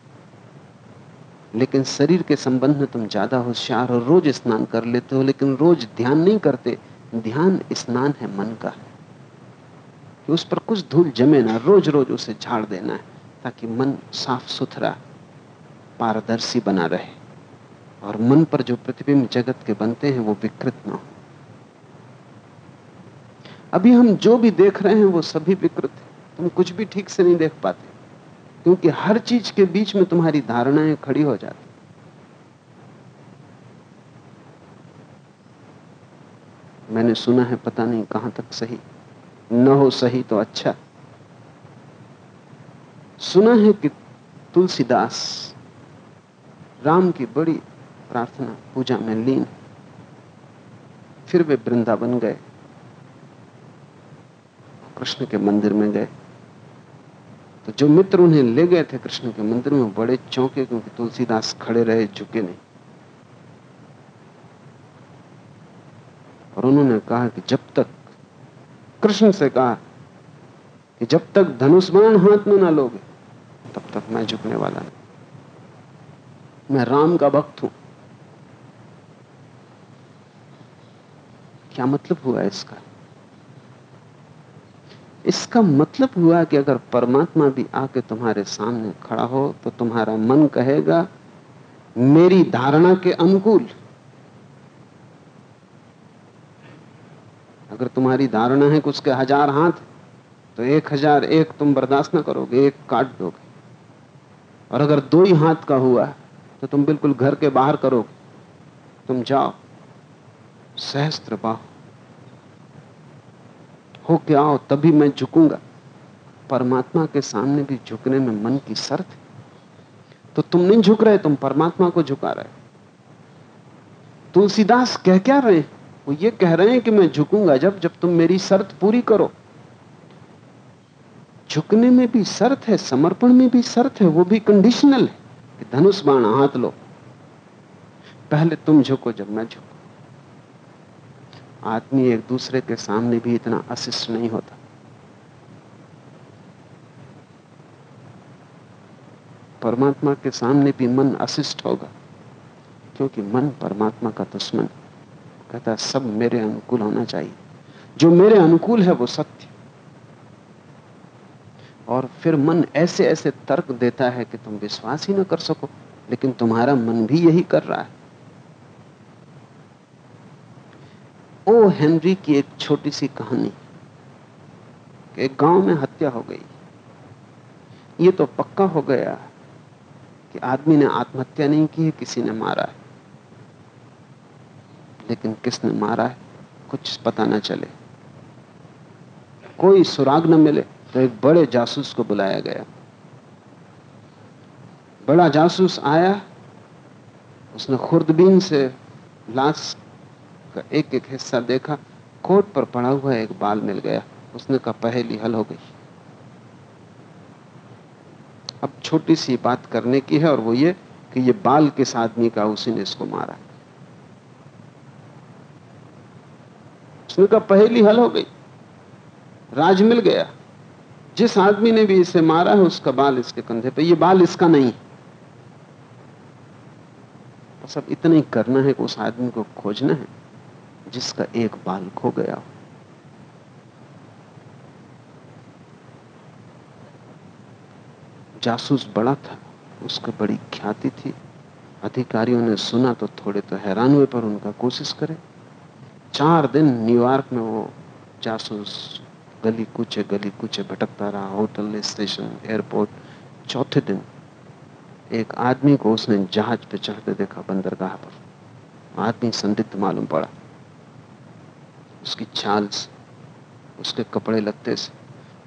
लेकिन शरीर के संबंध में तुम ज़्यादा होशियार हो, रोज स्नान कर लेते हो, लेकिन रोज ध्यान नहीं करते। ध्यान, स्नान है मन का। कि उस पर कुछ धूल जमे ना रोज रोज उसे झाड़ देना है, ताकि मन साफ़ सुथरा, पारदर्शी बना रहे। और मन पर जो प्रतिबिंब जगत के बनते हैं, वो विकृत ना हो। अभी हम जो भी देख रहे हैं, वो सभी विकृत है। तुम कुछ भी ठीक से नहीं देख पाते। क्योंकि हर चीज़ के बीच में तुम्हारी धारणाएँ खड़ी हो जाती। मैंने सुना है, पता नहीं कहाँ तक सही। न हो सही तो अच्छा। सुना है कि तुलसीदास राम की बड़ी प्रार्थना पूजा में लीन। फिर वे वृंदावन गए। कृष्ण के मंदिर में गए। तो जो मित्र उन्हें ले गए थे कृष्ण के मंदिर में बड़े चौंके क्योंकि तुलसीदास खड़े रहे झुके नहीं। और उन्होंने कहा कि जब तक, कृष्ण से कहा कि जब तक धनुष बाण हाथ में ना लोगे, तब तक मैं झुकने वाला नहीं। मैं राम का भक्त हूँ। क्या मतलब हुआ इसका? इसका मतलब हुआ कि अगर परमात्मा भी आके तुम्हारे सामने खड़ा हो तो तुम्हारा मन कहेगा, मेरी धारणा के अनुकूल। अगर तुम्हारी धारणा है कि उसके हज़ार हाथ तो एक हज़ार एक तुम बर्दाश्त ना करोगे, एक काट दोगे। और अगर दो ही हाथ का हुआ तो तुम बिल्कुल घर के बाहर करोगे। तुम जाओ, सहस्त्र बाह। हो के आओ, तभी मैं झुकूँगा। परमात्मा के सामने भी झुकने में मन की शर्त तो तुम नहीं झुक रहे, तुम परमात्मा को झुका रहे तुलसीदास कह क्या रहे वो ये कह रहे हैं कि मैं झुकूँगा जब जब तुम मेरी शर्त पूरी करो। झुकने में भी शर्त है, समर्पण में भी शर्त है, वो भी कंडीशनल है कि धनुष बाण हाथ लो। पहले तुम झुको जब मैं झुकू। आदमी एक दूसरे के सामने भी इतना अशिष्ट नहीं होता। परमात्मा के सामने भी मन अशिष्ट होगा, क्योंकि मन परमात्मा का दुश्मन कहता सब मेरे अनुकूल होना चाहिए। जो मेरे अनुकूल है वो सत्य। और फिर मन ऐसे ऐसे तर्क देता है कि तुम विश्वास ही ना कर सको, लेकिन तुम्हारा मन भी यही कर रहा है। ओ हेनरी की एक छोटी सी कहानी एक गाँव में हत्या हो गई। ये तो पक्का हो गया कि आदमी ने आत्महत्या नहीं की है किसी ने मारा है। लेकिन किसने मारा है, कुछ पता ना चले। कोई सुराग न मिले तो एक बड़े जासूस को बुलाया गया। बड़ा जासूस आया, उसने खुर्दबीन से लाश का एक एक हिस्सा देखा, कोट पर पड़ा हुआ एक बाल मिल गया। उसने कहा, पहली हल हो गई। अब छोटी सी बात करने की है और वो ये कि ये बाल किस आदमी का, उसी ने इसको मारा। उसने कहा, पहली हल हो गई। राज मिल गया। जिस आदमी ने भी इसे मारा है, उसका बाल इसके कंधे पे। ये बाल इसका नहीं। बस अब इतना ही करना है कि उस आदमी को खोजना है। जिसका एक बाल खो गया। जासूस बड़ा था, उसको बड़ी ख्याति थी। अधिकारियों ने सुना तो थोड़े तो हैरान हुए, पर उनका कोशिश करे। चार दिन न्यूयॉर्क में वो जासूस गली कुचे गली कुचे भटकता रहा, होटल स्टेशन, एयरपोर्ट, चौथे दिन एक आदमी को उसने जहाज़ पे चढ़ते देखा बंदरगाह पर। आदमी संदिग्ध मालूम पड़ा। उसकी चाल से, उसके कपड़े लगते से,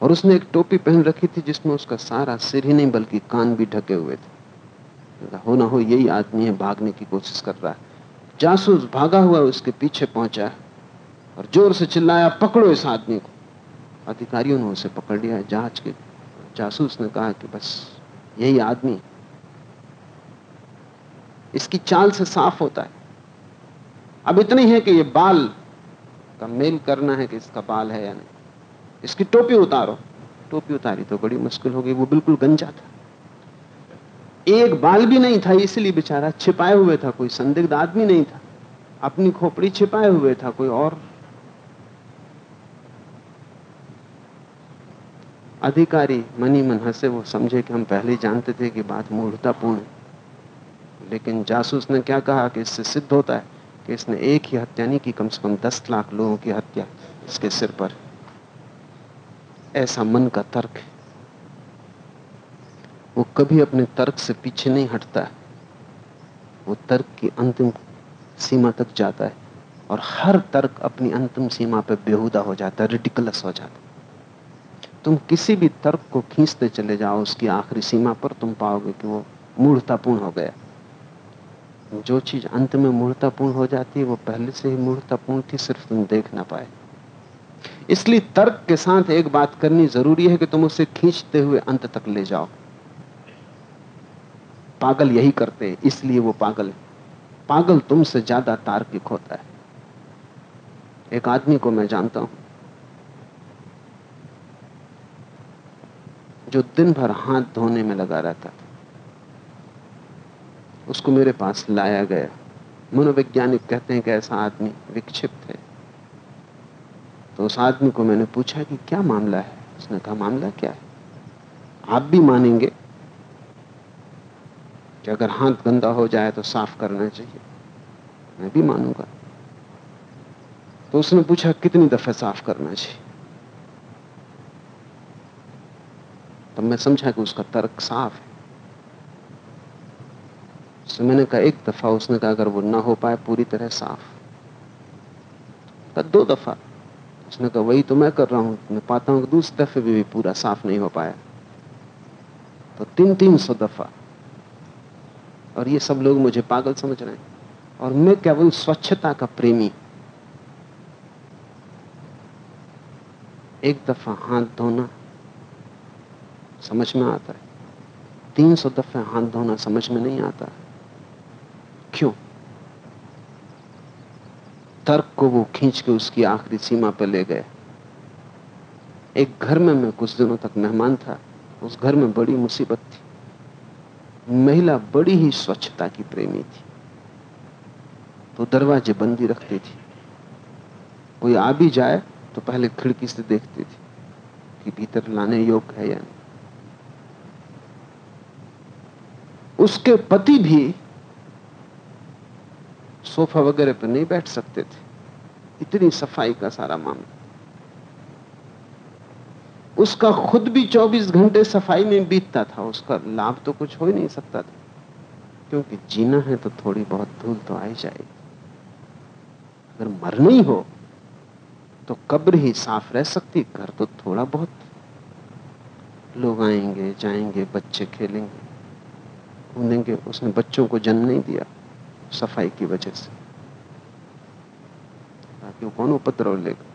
और उसने एक टोपी पहन रखी थी जिसमें उसका सारा सिर ही नहीं, बल्कि कान भी ढके हुए थे। हो ना हो, यही आदमी है, भागने की कोशिश कर रहा है। जासूस भागा हुआ उसके पीछे पहुँचा और ज़ोर से चिल्लाया, पकड़ो इस आदमी को। अधिकारियों ने उसे पकड़ लिया जहाज़ के। जासूस ने कहा कि बस, यही आदमी इसकी चाल से साफ़ होता है। अब इतनी है कि ये बाल का मेल करना है कि इसका बाल है या नहीं। इसकी टोपी उतारो। टोपी उतारी तो बड़ी मुश्किल हो गई वो बिल्कुल गंजा था। एक बाल भी नहीं था, इसलिए बेचारा छिपाए हुए था, कोई संदिग्ध आदमी नहीं था। अपनी खोपड़ी छिपाए हुए था, कोई और। अधिकारी मनी मन हंसे, वो समझे कि हम पहले जानते थे कि बात मूर्तापूर्ण लेकिन जासूस ने क्या कहा कि इससे सिद्ध होता है कि इसने एक ही हत्या नहीं की, कम से कम दस लाख लोगों की हत्या इसके सिर पर। ऐसा मन का तर्क है। वो कभी अपने तर्क से पीछे नहीं हटता। वो तर्क की अंतिम सीमा तक जाता है और हर तर्क अपनी अंतिम सीमा पर बेहुदा हो जाता है रिडिकुलस हो जाता है। तुम किसी भी तर्क को खींचते चले जाओ, उसकी आखिरी सीमा पर तुम पाओगे कि वो मूर्तापूर्ण हो गया। जो चीज़ अंत में मूर्तापूर्ण हो जाती है, वो पहले से ही मूर्तापूर्ण थी, सिर्फ़ तुम देख ना पाए। इसलिए तर्क के साथ एक बात करनी ज़रूरी है कि तुम उसे खींचते हुए अंत तक ले जाओ। पागल यही करते हैं, इसलिए वो पागल है। पागल तुमसे ज़्यादा तार्किक होता है। एक आदमी को मैं जानता हूँ, जो दिन भर हाथ धोने में लगा रहता था। उसको मेरे पास लाया गया। मनोवैज्ञानिक कहते हैं कि ऐसा आदमी विक्षिप्त है। तो उस आदमी को मैंने पूछा कि क्या मामला है? उसने कहा, मामला क्या है? आप भी मानेंगे कि अगर हाथ गंदा हो जाए तो साफ़ करना चाहिए। मैं भी मानूँगा। तो उसने पूछा, कितनी दफे साफ़ करना चाहिए? तब मैं समझा कि उसका तर्क साफ़ है। उससे मैंने कहा एक दफ़ा उसने कहा अगर वो ना हो पाए पूरी तरह साफ़। कहा दो दफ़ा उसने कहा वही तो मैं कर रहा हूँ मैं पाता हूँ दूसरे दफे भी, भी पूरा साफ़ नहीं हो पाया। तो तीन तीन सौ दफ़ा। और ये सब लोग मुझे पागल समझ रहे हैं। और मैं केवल स्वच्छता का प्रेमी। एक दफ़ा हाथ धोना समझ में आता है। तीन सौ दफे हाथ धोना समझ में नहीं आता। क्यों? तर्क को वो खींच के उसकी आखिरी सीमा पर ले गए। एक घर में मैं कुछ दिनों तक मेहमान था, उस घर में बड़ी मुसीबत थी। महिला बड़ी ही स्वच्छता की प्रेमी थी। तो दरवाजे बंदी रखती थी। कोई आ भी जाए तो पहले खिड़की से देखती थी कि भीतर लाने योग्य है या नहीं। उसके पति भी सोफा वगैरह पर नहीं बैठ सकते थे। इतनी सफ़ाई का सारा मामला। उसका खुद भी 24 घंटे सफ़ाई में बीतता था, उसका लाभ तो कुछ हो ही नहीं सकता था। क्योंकि जीना है तो थोड़ी बहुत धूल तो आई जाएगी। अगर मरना ही हो तो कब्र ही साफ़ रह सकती, घर तो थोड़ा बहुत। लोग आएँगे, जाएँगे, बच्चे खेलेंगे घूमेंगे उसने बच्चों को जन्म नहीं दिया। सफ़ाई की वजह से। वो कौन उपद्रव लेगा?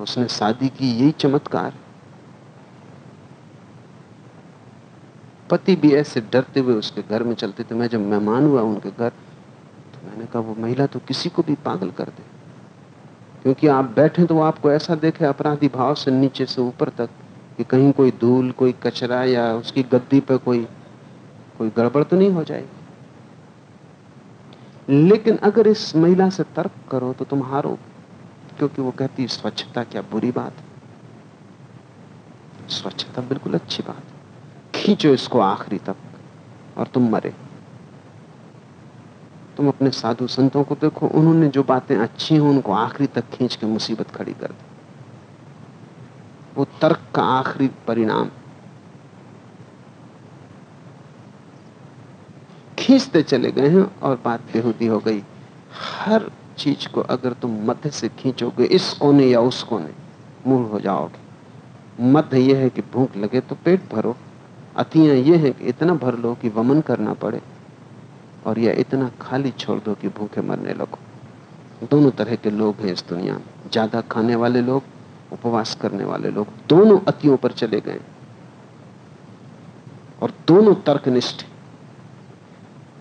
उसने शादी की यही चमत्कार। पति भी ऐसे डरते हुए उसके घर में चलते थे। मैं जब मेहमान हुआ उनके घर तो मैंने कहा, वो महिला तो किसी को भी पागल कर दे। क्योंकि आप बैठे तो आपको ऐसा देखे अपराधी भाव से नीचे से ऊपर तक कि कहीं कोई धूल, कोई कचरा या उसकी गद्दी पर कोई कोई गड़बड़ तो नहीं हो जाएगी? लेकिन अगर इस महिला से तर्क करो तो तुम हारो, क्योंकि वो कहती स्वच्छता क्या बुरी बात है? स्वच्छता बिल्कुल अच्छी बात है। खींचो इसको आखिरी तक और तुम मरे। तुम अपने साधु संतों को देखो, उन्होंने जो बातें अच्छी हैं, उनको आखिरी तक खींच के मुसीबत खड़ी कर दी। वो तर्क का आखिरी परिणाम खींचते चले गए हैं और बात बेहूदी हो गई। हर चीज़ को अगर तुम मध्य से खींचोगे, इस कोने या उस कोने, मूल हो जाओगे। मध्य यह है कि भूख लगे तो पेट भरो। अतियाँ ये है कि इतना भर लो कि वमन करना पड़े और यह इतना खाली छोड़ दो कि भूखे मरने लगो। दोनों तरह के लोग हैं इस दुनिया में। ज़्यादा खाने वाले लोग, उपवास करने वाले लोग, दोनों अतियों पर चले गए। और दोनों तर्कनिष्ठ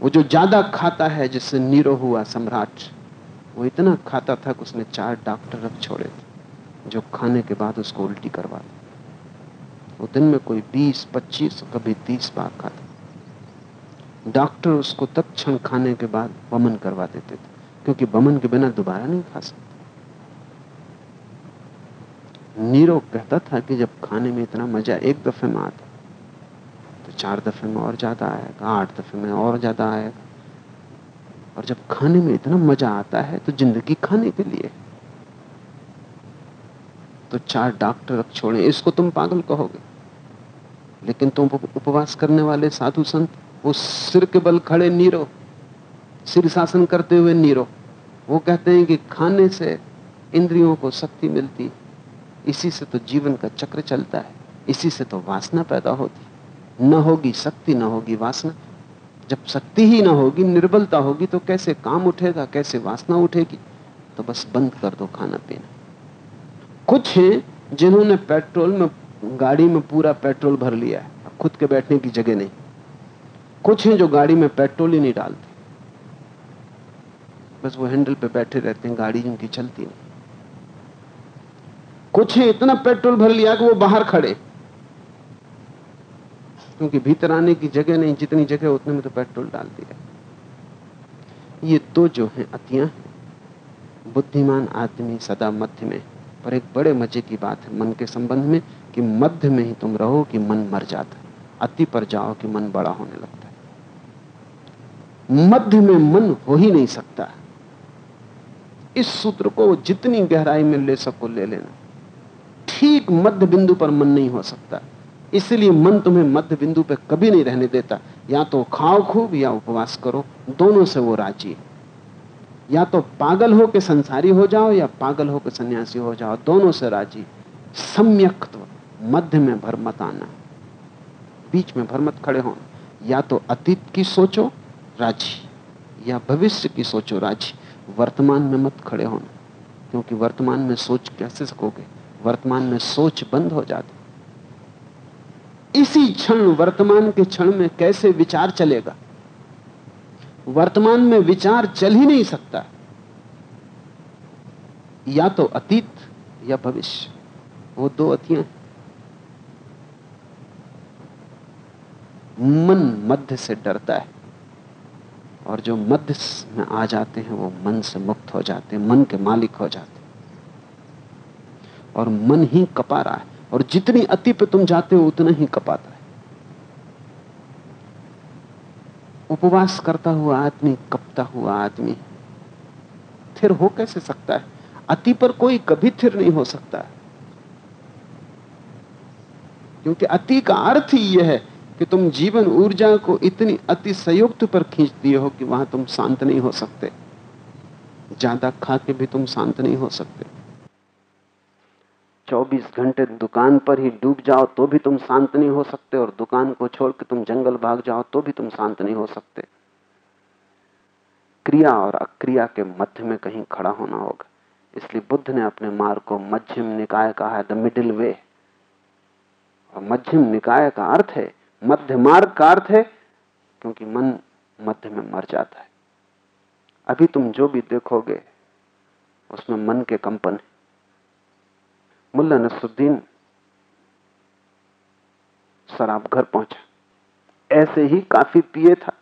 वो जो ज़्यादा खाता है जिससे नीरो हुआ सम्राट वो इतना खाता था कि उसने चार डॉक्टर रख छोड़े थे जो खाने के बाद उसको उल्टी करवा वो दिन में कोई 20, 25, कभी 30 बार खाता। डॉक्टर उसको तब क्षण खाने के बाद बमन करवा देते थे क्योंकि बमन के बिना दोबारा नहीं खा सकते। नीरो कहता था कि जब खाने में इतना मज़ा एक दफे में आता चार दफे में और ज़्यादा आएगा, आठ दफे में और ज़्यादा आएगा। और जब खाने में इतना मज़ा आता है तो ज़िंदगी खाने के लिए। तो चार डॉक्टर अब छोड़े, इसको तुम पागल कहोगे। लेकिन तुम उपवास करने वाले साधु संत, वो सिर के बल खड़े नीरो। सिर शासन करते हुए नीरो। वो कहते हैं कि खाने से इंद्रियों को शक्ति मिलती इसी से तो जीवन का चक्र चलता है। इसी से तो वासना पैदा होती न होगी, शक्ति न होगी, वासना। जब शक्ति ही ना होगी, निर्बलता होगी तो कैसे काम उठेगा, कैसे वासना उठेगी? तो बस बंद कर दो खाना पीना। कुछ हैं जिन्होंने पेट्रोल में, गाड़ी में पूरा पेट्रोल भर लिया है। खुद के बैठने की जगह नहीं। कुछ हैं जो गाड़ी में पेट्रोल ही नहीं डालते। बस वो हैंडल पे बैठे रहते हैं, गाड़ी उनकी चलती नहीं। कुछ है इतना पेट्रोल भर लिया कि वो बाहर खड़े। क्योंकि भीतर आने की जगह नहीं, जितनी जगह उतने में तो पेट्रोल डाल दिया ये दो जो हैं अतियाँ बुद्धिमान आदमी सदा मध्य में, पर एक बड़े मज़े की बात है मन के संबंध में, कि मध्य में ही तुम रहो कि मन मर जाता है। अति पर जाओ कि मन बड़ा होने लगता है। मध्य में मन हो ही नहीं सकता। इस सूत्र को जितनी गहराई में ले सको ले लेना। ठीक मध्य बिंदु पर मन नहीं हो सकता। इसलिए मन तुम्हें मध्य बिंदु पर कभी नहीं रहने देता। या तो खाओ खूब या उपवास करो। दोनों से वो राज़ी है। या तो पागल हो के संसारी हो जाओ या पागल हो के सन्यासी हो जाओ, दोनों से राज़ी सम्यक्त्व, मध्य में भर मत आना। बीच में भर मत खड़े हो या तो अतीत की सोचो, राज़ी या भविष्य की सोचो, राज़ी वर्तमान में मत खड़े होना। क्योंकि वर्तमान में सोच कैसे सकोगे? वर्तमान में सोच बंद हो जाती इसी क्षण वर्तमान के क्षण में कैसे विचार चलेगा? वर्तमान में विचार चल ही नहीं सकता। या तो अतीत या भविष्य। वो दो अतियाँ मन मध्य से डरता है। और जो मध्य में आ जाते हैं, वो मन से मुक्त हो जाते हैं, मन के मालिक हो जाते हैं। और मन ही कपा रहा है। और जितनी अति पे तुम जाते हो, उतना ही कपाता है। उपवास करता हुआ आदमी, कपता हुआ आदमी, थिर हो कैसे सकता है? अति पर कोई कभी थिर नहीं हो सकता। क्योंकि अति का अर्थ ही यह है कि तुम जीवन ऊर्जा को इतनी अति संयुक्त पर खींच दिए हो कि वहाँ तुम शांत नहीं हो सकते। ज़्यादा खा के भी तुम शांत नहीं हो सकते। 24 घंटे दुकान पर ही डूब जाओ तो भी तुम शांत नहीं हो सकते, और दुकान को छोड़ के तुम जंगल भाग जाओ तो भी तुम शांत नहीं हो सकते। क्रिया और अक्रिया के मध्य में कहीं खड़ा होना होगा। इसलिए बुद्ध ने अपने मार्ग को मध्यम निकाय कहा है द मिडिल वे और मध्यम निकाय का अर्थ है, मध्य मार्ग का अर्थ है, क्योंकि मन मध्य में मर जाता है। अभी तुम जो भी देखोगे, उसमें मन के कंपन है। मुल्ला नसरुद्दीन शराब घर पहुँचा। ऐसे ही काफ़ी पिए था,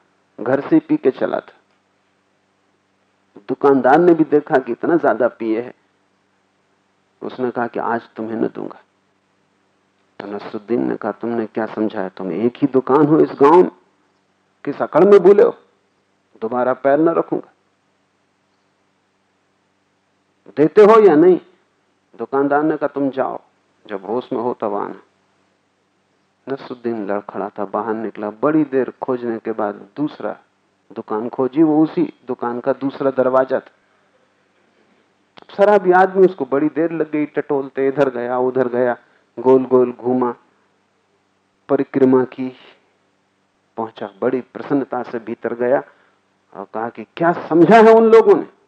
घर से पी के चला था। दुकानदार ने भी देखा कि इतना ज़्यादा पिए है। उसने कहा कि आज तुम्हें न दूँगा। तो नसरुद्दीन ने कहा, तुमने क्या समझा है तुम एक ही दुकान हो इस गाँव में? किस अकड़ में भूले हो? दोबारा पैर न रखूँगा। देते हो या नहीं? दुकानदार ने कहा, तुम जाओ, जब होश में हो तब आना। नसरुद्दीन लड़खड़ा था, बाहर निकला। बड़ी देर खोजने के बाद दूसरा दुकान खोजी, वो उसी दुकान का दूसरा दरवाज़ा था। शराबी आदमी उसको बड़ी देर लग गई, टटोलते, इधर गया, उधर गया, गोल गोल घूमा, परिक्रमा की पहुँचा, बड़ी प्रसन्नता से भीतर गया और कहा कि क्या समझा है उन लोगों ने?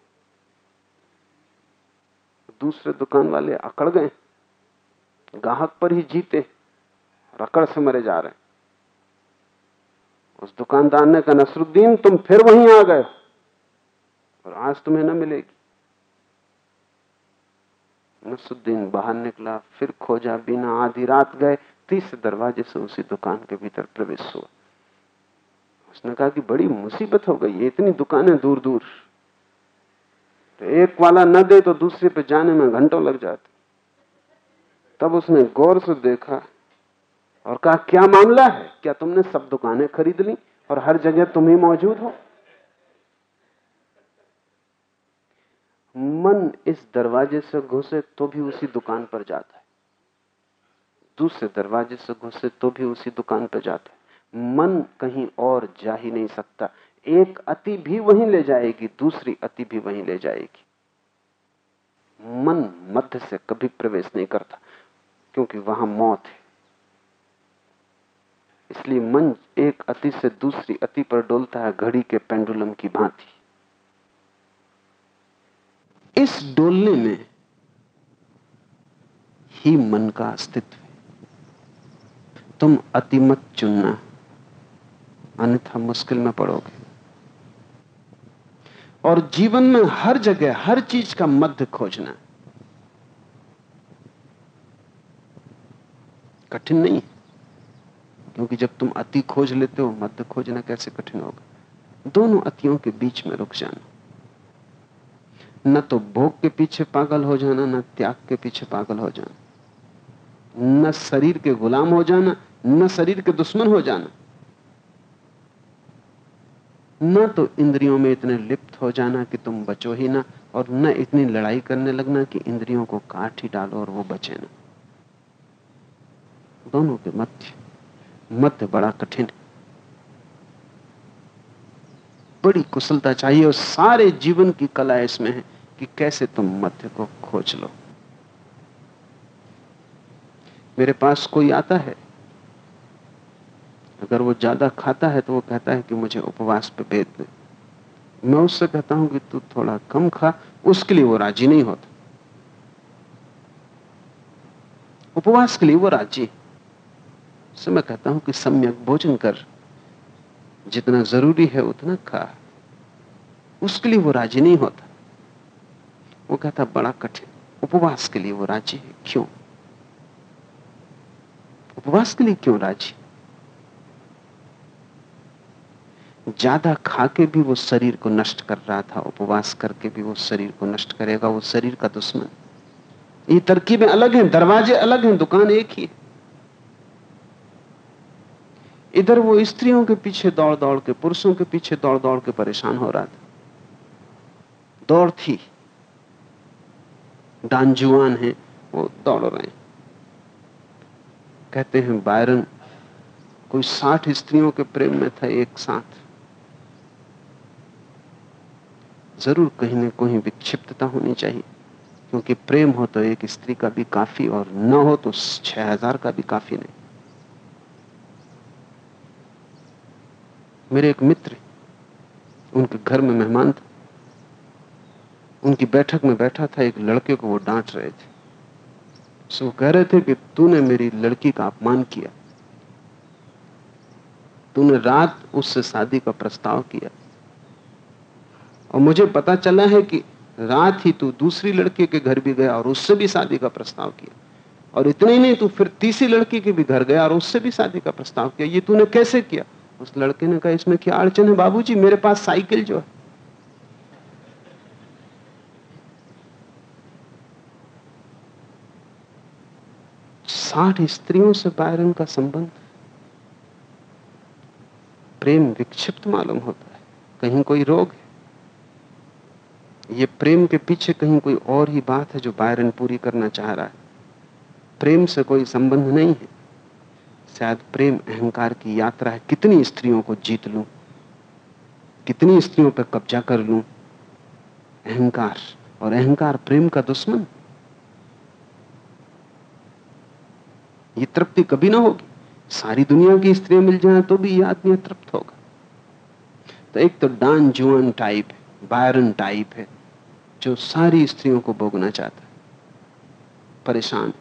दूसरे दुकान वाले अकड़ गए ग्राहक पर ही जीते, रकड़ से मरे जा रहे। उस दुकानदार ने कहा, नसरुद्दीन, तुम फिर वहीं आ गए और आज तुम्हें न मिलेगी। नसरुद्दीन बाहर निकला, फिर खोजा बिना आधी रात गए, तीसरे दरवाजे से उसी दुकान के भीतर प्रवेश हुआ। उसने कहा कि बड़ी मुसीबत हो गई इतनी दुकानें दूर दूर तो एक वाला न दे तो दूसरे पे जाने में घंटों लग जाते। तब उसने गौर से देखा और कहा, क्या मामला है? क्या तुमने सब दुकानें खरीद ली और हर जगह तुम ही मौजूद हो? मन इस दरवाजे से घुसे तो भी उसी दुकान पर जाता है। दूसरे दरवाजे से घुसे तो भी उसी दुकान पर जाता है। मन कहीं और जा ही नहीं सकता। एक अति भी वहीं ले जाएगी, दूसरी अति भी वहीं ले जाएगी। मन मध्य से कभी प्रवेश नहीं करता, क्योंकि वहाँ मौत है। इसलिए मन एक अति से दूसरी अति पर डोलता है घड़ी के पेंडुलम की भांति। इस डोलने में ही मन का अस्तित्व है। तुम अतिमत चुनना, अन्यथा मुश्किल में पड़ोगे। और जीवन में हर जगह, हर चीज़ का मध्य खोजना। कठिन नहीं क्योंकि जब तुम अति खोज लेते हो, मध्य खोजना कैसे कठिन होगा? दोनों अतियों के बीच में रुक जाना। न तो भोग के पीछे पागल हो जाना, न त्याग के पीछे पागल हो जाना। न शरीर के गुलाम हो जाना, न शरीर के दुश्मन हो जाना। न तो इंद्रियों में इतने लिप्त हो जाना कि तुम बचो ही ना, और न इतनी लड़ाई करने लगना कि इंद्रियों को काट ही डालो और वो बचे ना। दोनों के मध्य मध्य बड़ा कठिन बड़ी कुशलता चाहिए और सारे जीवन की कला इसमें है कि कैसे तुम मध्य को खोज लो। मेरे पास कोई आता है? अगर वो ज़्यादा खाता है तो वो कहता है कि मुझे उपवास पे भेज दे मैं उससे कहता हूँ कि तू थोड़ा कम खा, उसके लिए वो राज़ी नहीं होता। उपवास के लिए वो राज़ी से मैं कहता हूँ कि सम्यक भोजन कर, जितना ज़रूरी है उतना खा। उसके लिए वो राज़ी नहीं होता। वो कहता बड़ा कठिन। उपवास के लिए वो राज़ी है। क्यों? उपवास के लिए क्यों राज़ी? ज़्यादा खा के भी वो शरीर को नष्ट कर रहा था, उपवास करके भी वो शरीर को नष्ट करेगा, वो शरीर का दुश्मन। ये तरकीबें अलग हैं, दरवाजे अलग हैं, दुकान एक ही है। इधर वो स्त्रियों के पीछे दौड़ दौड़ के, पुरुषों के पीछे दौड़ दौड़ के परेशान हो रहा था। दौड़ थी। डांजुआन है, वो दौड़ रहे हैं। कहते हैं, बायरन, कोई साठ स्त्रियों के प्रेम में था एक साथ। ज़रूर कहीं ना कहीं विक्षिप्तता होनी चाहिए। क्योंकि प्रेम हो तो एक स्त्री का भी काफ़ी और न हो तो छह हज़ार का भी काफ़ी नहीं। मेरे एक मित्र उनके घर में मेहमान था। उनकी बैठक में बैठा था। एक लड़के को वो डांट रहे थे। सो कह रहे थे कि तूने मेरी लड़की का अपमान किया। तूने रात उससे शादी का प्रस्ताव किया। और मुझे पता चला है कि रात ही तू दूसरी लड़की के घर भी गया और उससे भी शादी का प्रस्ताव किया। और इतने नहीं, तू फिर तीसरी लड़की के भी घर गया और उससे भी शादी का प्रस्ताव किया। ये तूने कैसे किया? उस लड़के ने कहा, इसमें क्या अड़चन है बाबूजी? मेरे पास साइकिल जो है। साठ स्त्रियों से बायरन का संबंध। प्रेम विक्षिप्त मालूम होता है। कहीं कोई रोग है? ये प्रेम के पीछे कहीं कोई और ही बात है जो बायरन पूरी करना चाह रहा है। प्रेम से कोई संबंध नहीं है। शायद प्रेम अहंकार की यात्रा है। कितनी स्त्रियों को जीत लूँ? कितनी स्त्रियों पर कब्जा कर लूँ? अहंकार और अहंकार प्रेम का दुश्मन। ये तृप्ति कभी ना होगी। सारी दुनिया की स्त्रियाँ मिल जाए तो भी ये आदमी तृप्त होगा। तो एक तो डान जुआन टाइप है। बायरन टाइप है, जो सारी स्त्रियों को भोगना चाहता है। परेशान।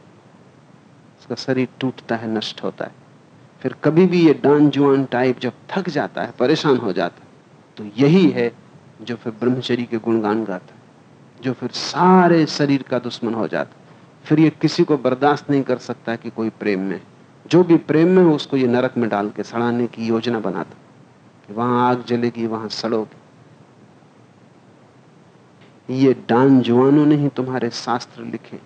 उसका शरीर टूटता है, नष्ट होता है। फिर कभी भी ये डान जुआन टाइप जब थक जाता है, परेशान हो जाता है तो यही है जो फिर ब्रह्मचरी के गुणगान गाता है, जो फिर सारे शरीर का दुश्मन हो जाता फिर ये किसी को बर्दाश्त नहीं कर सकता कि कोई प्रेम में जो भी प्रेम में हो, उसको ये नरक में डाल के सड़ाने की योजना बनाता कि वहाँ आग जलेगी, वहाँ सड़ोगी। ये डान जुआनों ने ही तुम्हारे शास्त्र लिखे।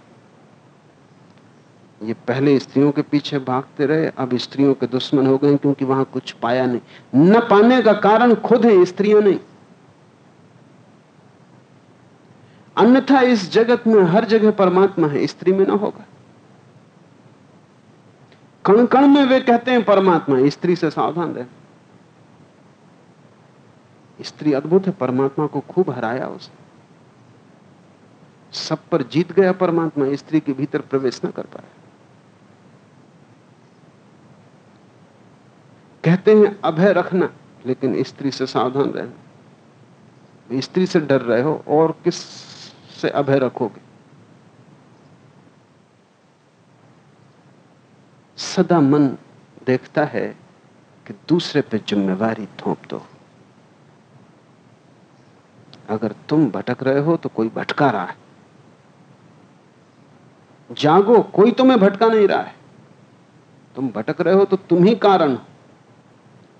ये पहले स्त्रियों के पीछे भागते रहे, अब स्त्रियों के दुश्मन हो गए क्योंकि वहाँ कुछ पाया नहीं। न पाने का कारण खुद है स्त्रियाँ नहीं। अन्यथा इस जगत में हर जगह परमात्मा है, स्त्री में ना होगा। कण कण में वे कहते हैं परमात्मा, स्त्री से सावधान रहे। स्त्री अद्भुत है, परमात्मा को खूब हराया उसने। सब पर जीत गया परमात्मा, स्त्री के भीतर प्रवेश ना कर पाया। कहते हैं, अभय रखना, लेकिन स्त्री से सावधान रहना। स्त्री से डर रहे हो, और किस से अभय रखोगे? सदा मन देखता है कि दूसरे पे जिम्मेवारी थोप दो। अगर तुम भटक रहे हो तो कोई भटका रहा है। जागो, कोई तुम्हें भटका नहीं रहा है। तुम भटक रहे हो तो तुम ही कारण हो।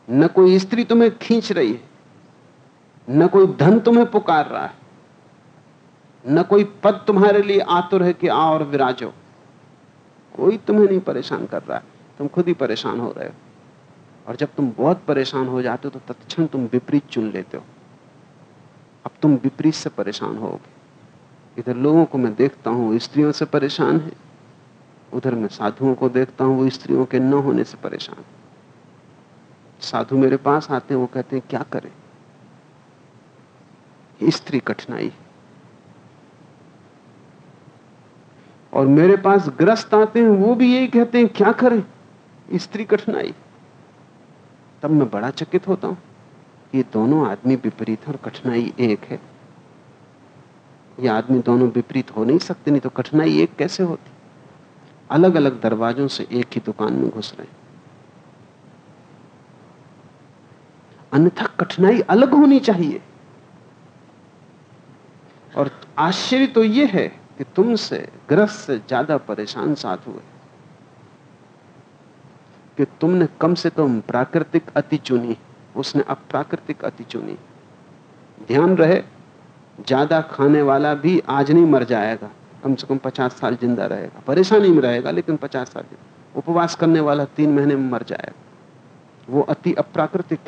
न कोई स्त्री तुम्हें खींच रही है, न कोई धन तुम्हें पुकार रहा है, न कोई पद तुम्हारे लिए आतुर है कि आ और विराजो कोई तुम्हें नहीं परेशान कर रहा है, तुम खुद ही परेशान हो रहे हो। और जब तुम बहुत परेशान हो जाते हो तो तत्क्षण तुम विपरीत चुन लेते हो। अब तुम विपरीत से परेशान होगे। इधर लोगों को मैं देखता हूँ, स्त्रियों से परेशान है। उधर मैं साधुओं को देखता हूँ, वो स्त्रियों के न होने से परेशान। साधु मेरे पास आते हैं, वो कहते हैं, क्या करें? स्त्री कठिनाई और मेरे पास ग्रस्त आते हैं, वो भी यही कहते हैं, क्या करें? स्त्री कठिनाई तब मैं बड़ा चकित होता हूँ। ये दोनों आदमी विपरीत और कठिनाई एक है। ये आदमी दोनों विपरीत हो नहीं सकते, नहीं तो कठिनाई एक कैसे होती? अलग अलग दरवाजों से एक ही दुकान में घुस रहे अन्यथा कठिनाई अलग होनी चाहिए। और आश्चर्य तो यह है कि तुमसे ग्रस्त से ज़्यादा परेशान साथ हुए। कि तुमने कम से कम प्राकृतिक अति चुनी, उसने अप्राकृतिक अति चुनी। ध्यान रहे ज़्यादा खाने वाला भी आज नहीं मर जाएगा। कम से कम पचास साल ज़िंदा रहेगा। परेशानी में रहेगा, लेकिन पचास साल उपवास करने वाला तीन महीने में मर जाएगा। वो अति अप्राकृतिक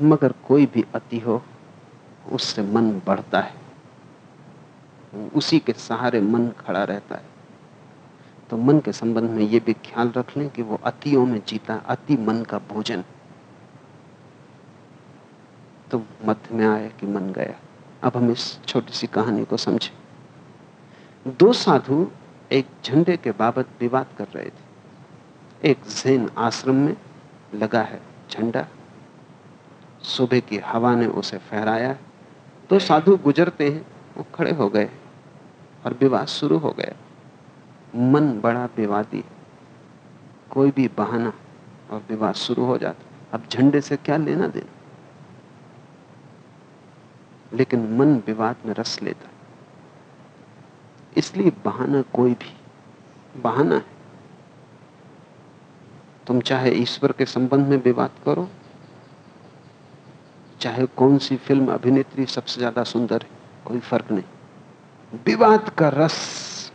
मगर कोई भी अति हो, उससे मन बढ़ता है। उसी के सहारे मन खड़ा रहता है। तो मन के संबंध में ये भी ख्याल रख लें कि वो अतियों में जीता, अति मन का भोजन। तुम मध्य में आया कि मन गया। अब हम इस छोटी सी कहानी को समझे। दो साधु एक झंडे के बाबत विवाद कर रहे थे। एक जैन आश्रम में लगा है झंडा। सुबह की हवा ने उसे फहराया। तो साधु गुजरते हैं, वो खड़े हो गए और विवाद शुरू हो गया। मन बड़ा विवादी कोई भी बहाना और विवाद शुरू हो जाता अब झंडे से क्या लेना देना? लेकिन मन विवाद में रस लेता है। इसलिए बहाना कोई भी बहाना है। तुम चाहे ईश्वर के संबंध में विवाद करो, चाहे कौन सी फ़िल्म अभिनेत्री सबसे ज़्यादा सुंदर है, कोई फ़र्क नहीं। विवाद का रस,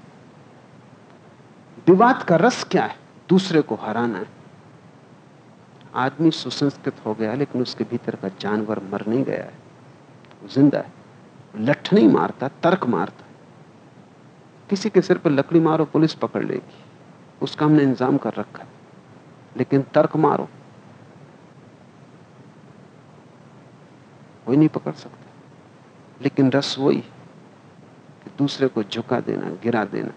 विवाद का रस क्या है? दूसरे को हराना है। आदमी सुसंस्कृत हो गया, लेकिन उसके भीतर का जानवर मर नहीं गया है। ज़िंदा है। लठ नहीं मारता, तर्क मारता। किसी के सिर पर लकड़ी मारो, पुलिस पकड़ लेगी। उसका हमने इंतज़ाम कर रखा है। लेकिन तर्क मारो। कोई नहीं पकड़ सकता। लेकिन रस वही कि दूसरे को झुका देना, गिरा देना।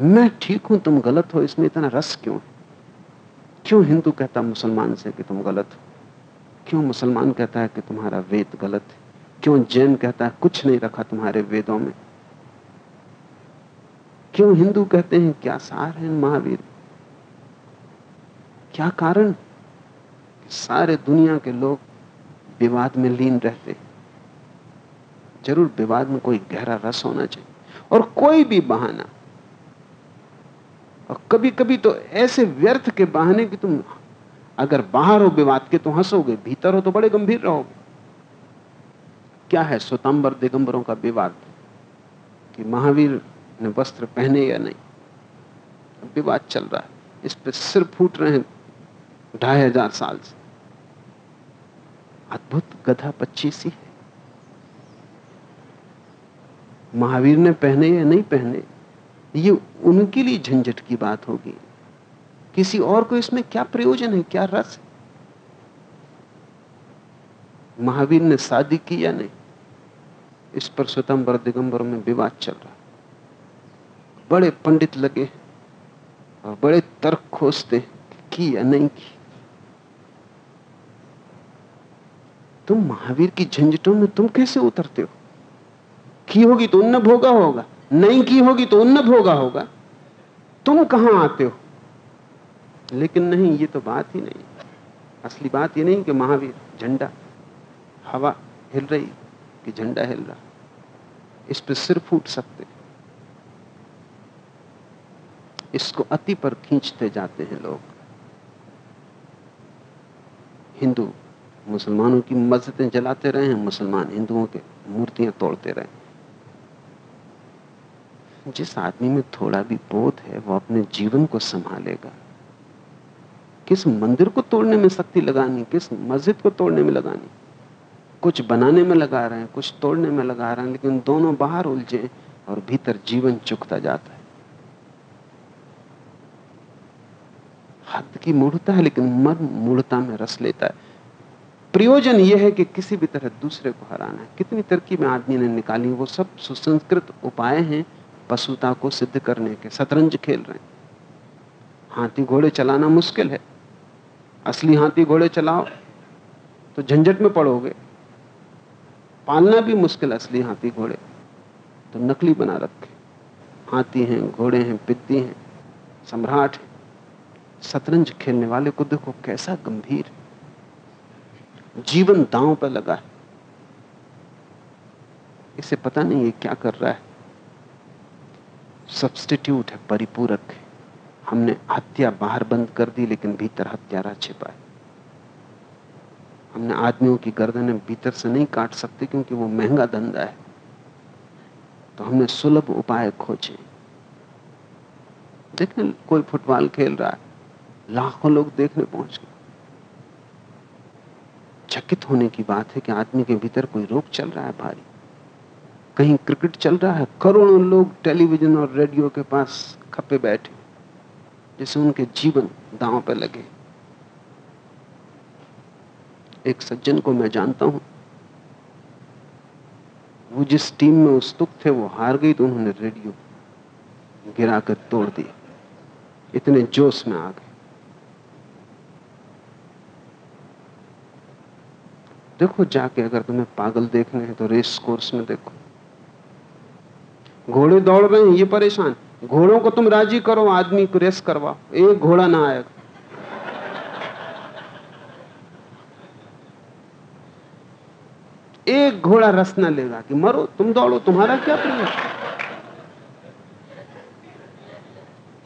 मैं ठीक हूँ, तुम गलत हो, इसमें इतना रस क्यों है? क्यों हिंदू कहता मुसलमान से कि तुम गलत हो? क्यों मुसलमान कहता है कि तुम्हारा वेद गलत है? क्यों जैन कहता है, कुछ नहीं रखा तुम्हारे वेदों में? क्यों हिंदू कहते हैं, क्या सार है महावीर? क्या कारण? सारे दुनिया के लोग विवाद में लीन रहते ज़रूर विवाद में कोई गहरा रस होना चाहिए, और कोई भी बहाना। और कभी कभी तो ऐसे व्यर्थ के बहाने कि तुम अगर बाहर हो विवाद के तो हंसोगे, भीतर हो तो बड़े गंभीर रहोगे। क्या है स्वतंबर दिगंबरों का विवाद? कि महावीर ने वस्त्र पहने या नहीं? विवाद चल रहा है। इस पर सिर फूट रहे हैं ढाई हज़ार साल से। अद्भुत गधा पच्चीस ही। है महावीर ने पहने या नहीं पहने? ये उनके लिए झंझट की बात होगी। किसी और को इसमें क्या प्रयोजन है, क्या रस महावीर ने शादी की या नहीं? इस पर स्वतंबर दिगंबर में विवाद चल रहा। बड़े पंडित लगे और बड़े तर्क खोजते की या नहीं की। तुम महावीर की झंझटों में तुम कैसे उतरते हो? की होगी तो उन्न भोगा होगा, नहीं की होगी तो उन्न भोगा होगा। तुम कहाँ आते हो? लेकिन नहीं, ये तो बात ही नहीं। असली बात ये नहीं कि महावीर झंडा, हवा हिल रही। कि झंडा हिल रहा। इस पर सिर फूट सकते। इसको अति पर खींचते जाते हैं लोग। हिंदू मुसलमानों की मस्जिदें जलाते रहे हैं, मुसलमान हिंदुओं के मूर्तियाँ तोड़ते रहे। जिस आदमी में थोड़ा भी बोध है, वो अपने जीवन को संभालेगा। किस मंदिर को तोड़ने में शक्ति लगानी, किस मस्जिद को तोड़ने में लगानी? कुछ बनाने में लगा रहे हैं, कुछ तोड़ने में लगा रहे हैं, लेकिन दोनों बाहर उलझे और भीतर जीवन चुकता जाता है। हद की मूढ़ता है, लेकिन मन मूढ़ता में रस लेता है। प्रयोजन यह है कि किसी भी तरह दूसरे को हराना है। कितनी तरकीबें आदमी ने निकाली वो सब सुसंस्कृत उपाय हैं पशुता को सिद्ध करने के। शतरंज खेल रहे हैं। हाथी घोड़े चलाना मुश्किल है। असली हाथी घोड़े चलाओ तो झंझट में पड़ोगे। पालना भी मुश्किल असली हाथी घोड़े। तो नकली बना रखे। हाथी हैं, घोड़े हैं पिद्दी हैं, सम्राट हैं। शतरंज खेलने वाले को देखो कैसा गंभीर। जीवन दांव पर लगा है। इसे पता नहीं ये क्या कर रहा है। सब्सटीट्यूट है, परिपूरक है। हमने हत्या बाहर बंद कर दी, लेकिन भीतर हत्यारा छिपा है। हमने आदमियों की गर्दनें भीतर से नहीं काट सकते क्योंकि वो महँगा धंधा है। तो हमने सुलभ उपाय खोजे। देखने, कोई फुटबॉल खेल रहा है, लाखों लोग देखने पहुँच गए। चकित होने की बात है कि आदमी के भीतर कोई रोग चल रहा है भारी। कहीं क्रिकेट चल रहा है, करोड़ों लोग टेलीविज़न और रेडियो के पास खपे बैठे। जैसे उनके जीवन दांव पर लगे। एक सज्जन को मैं जानता हूँ। वो जिस टीम में उत्सुक थे, वो हार गई तो उन्होंने रेडियो गिराकर तोड़ दिया। इतने जोश में आ गए। देखो जाके अगर तुम्हें पागल देखने हैं तो रेस कोर्स में देखो। घोड़े दौड़ रहे हैं, ये परेशान। घोड़ों को तुम राज़ी करो, आदमी को रेस करवाओ। एक घोड़ा ना आएगा। एक घोड़ा रस ना लेगा कि मरो, तुम दौड़ो, तुम्हारा क्या प्रयोजन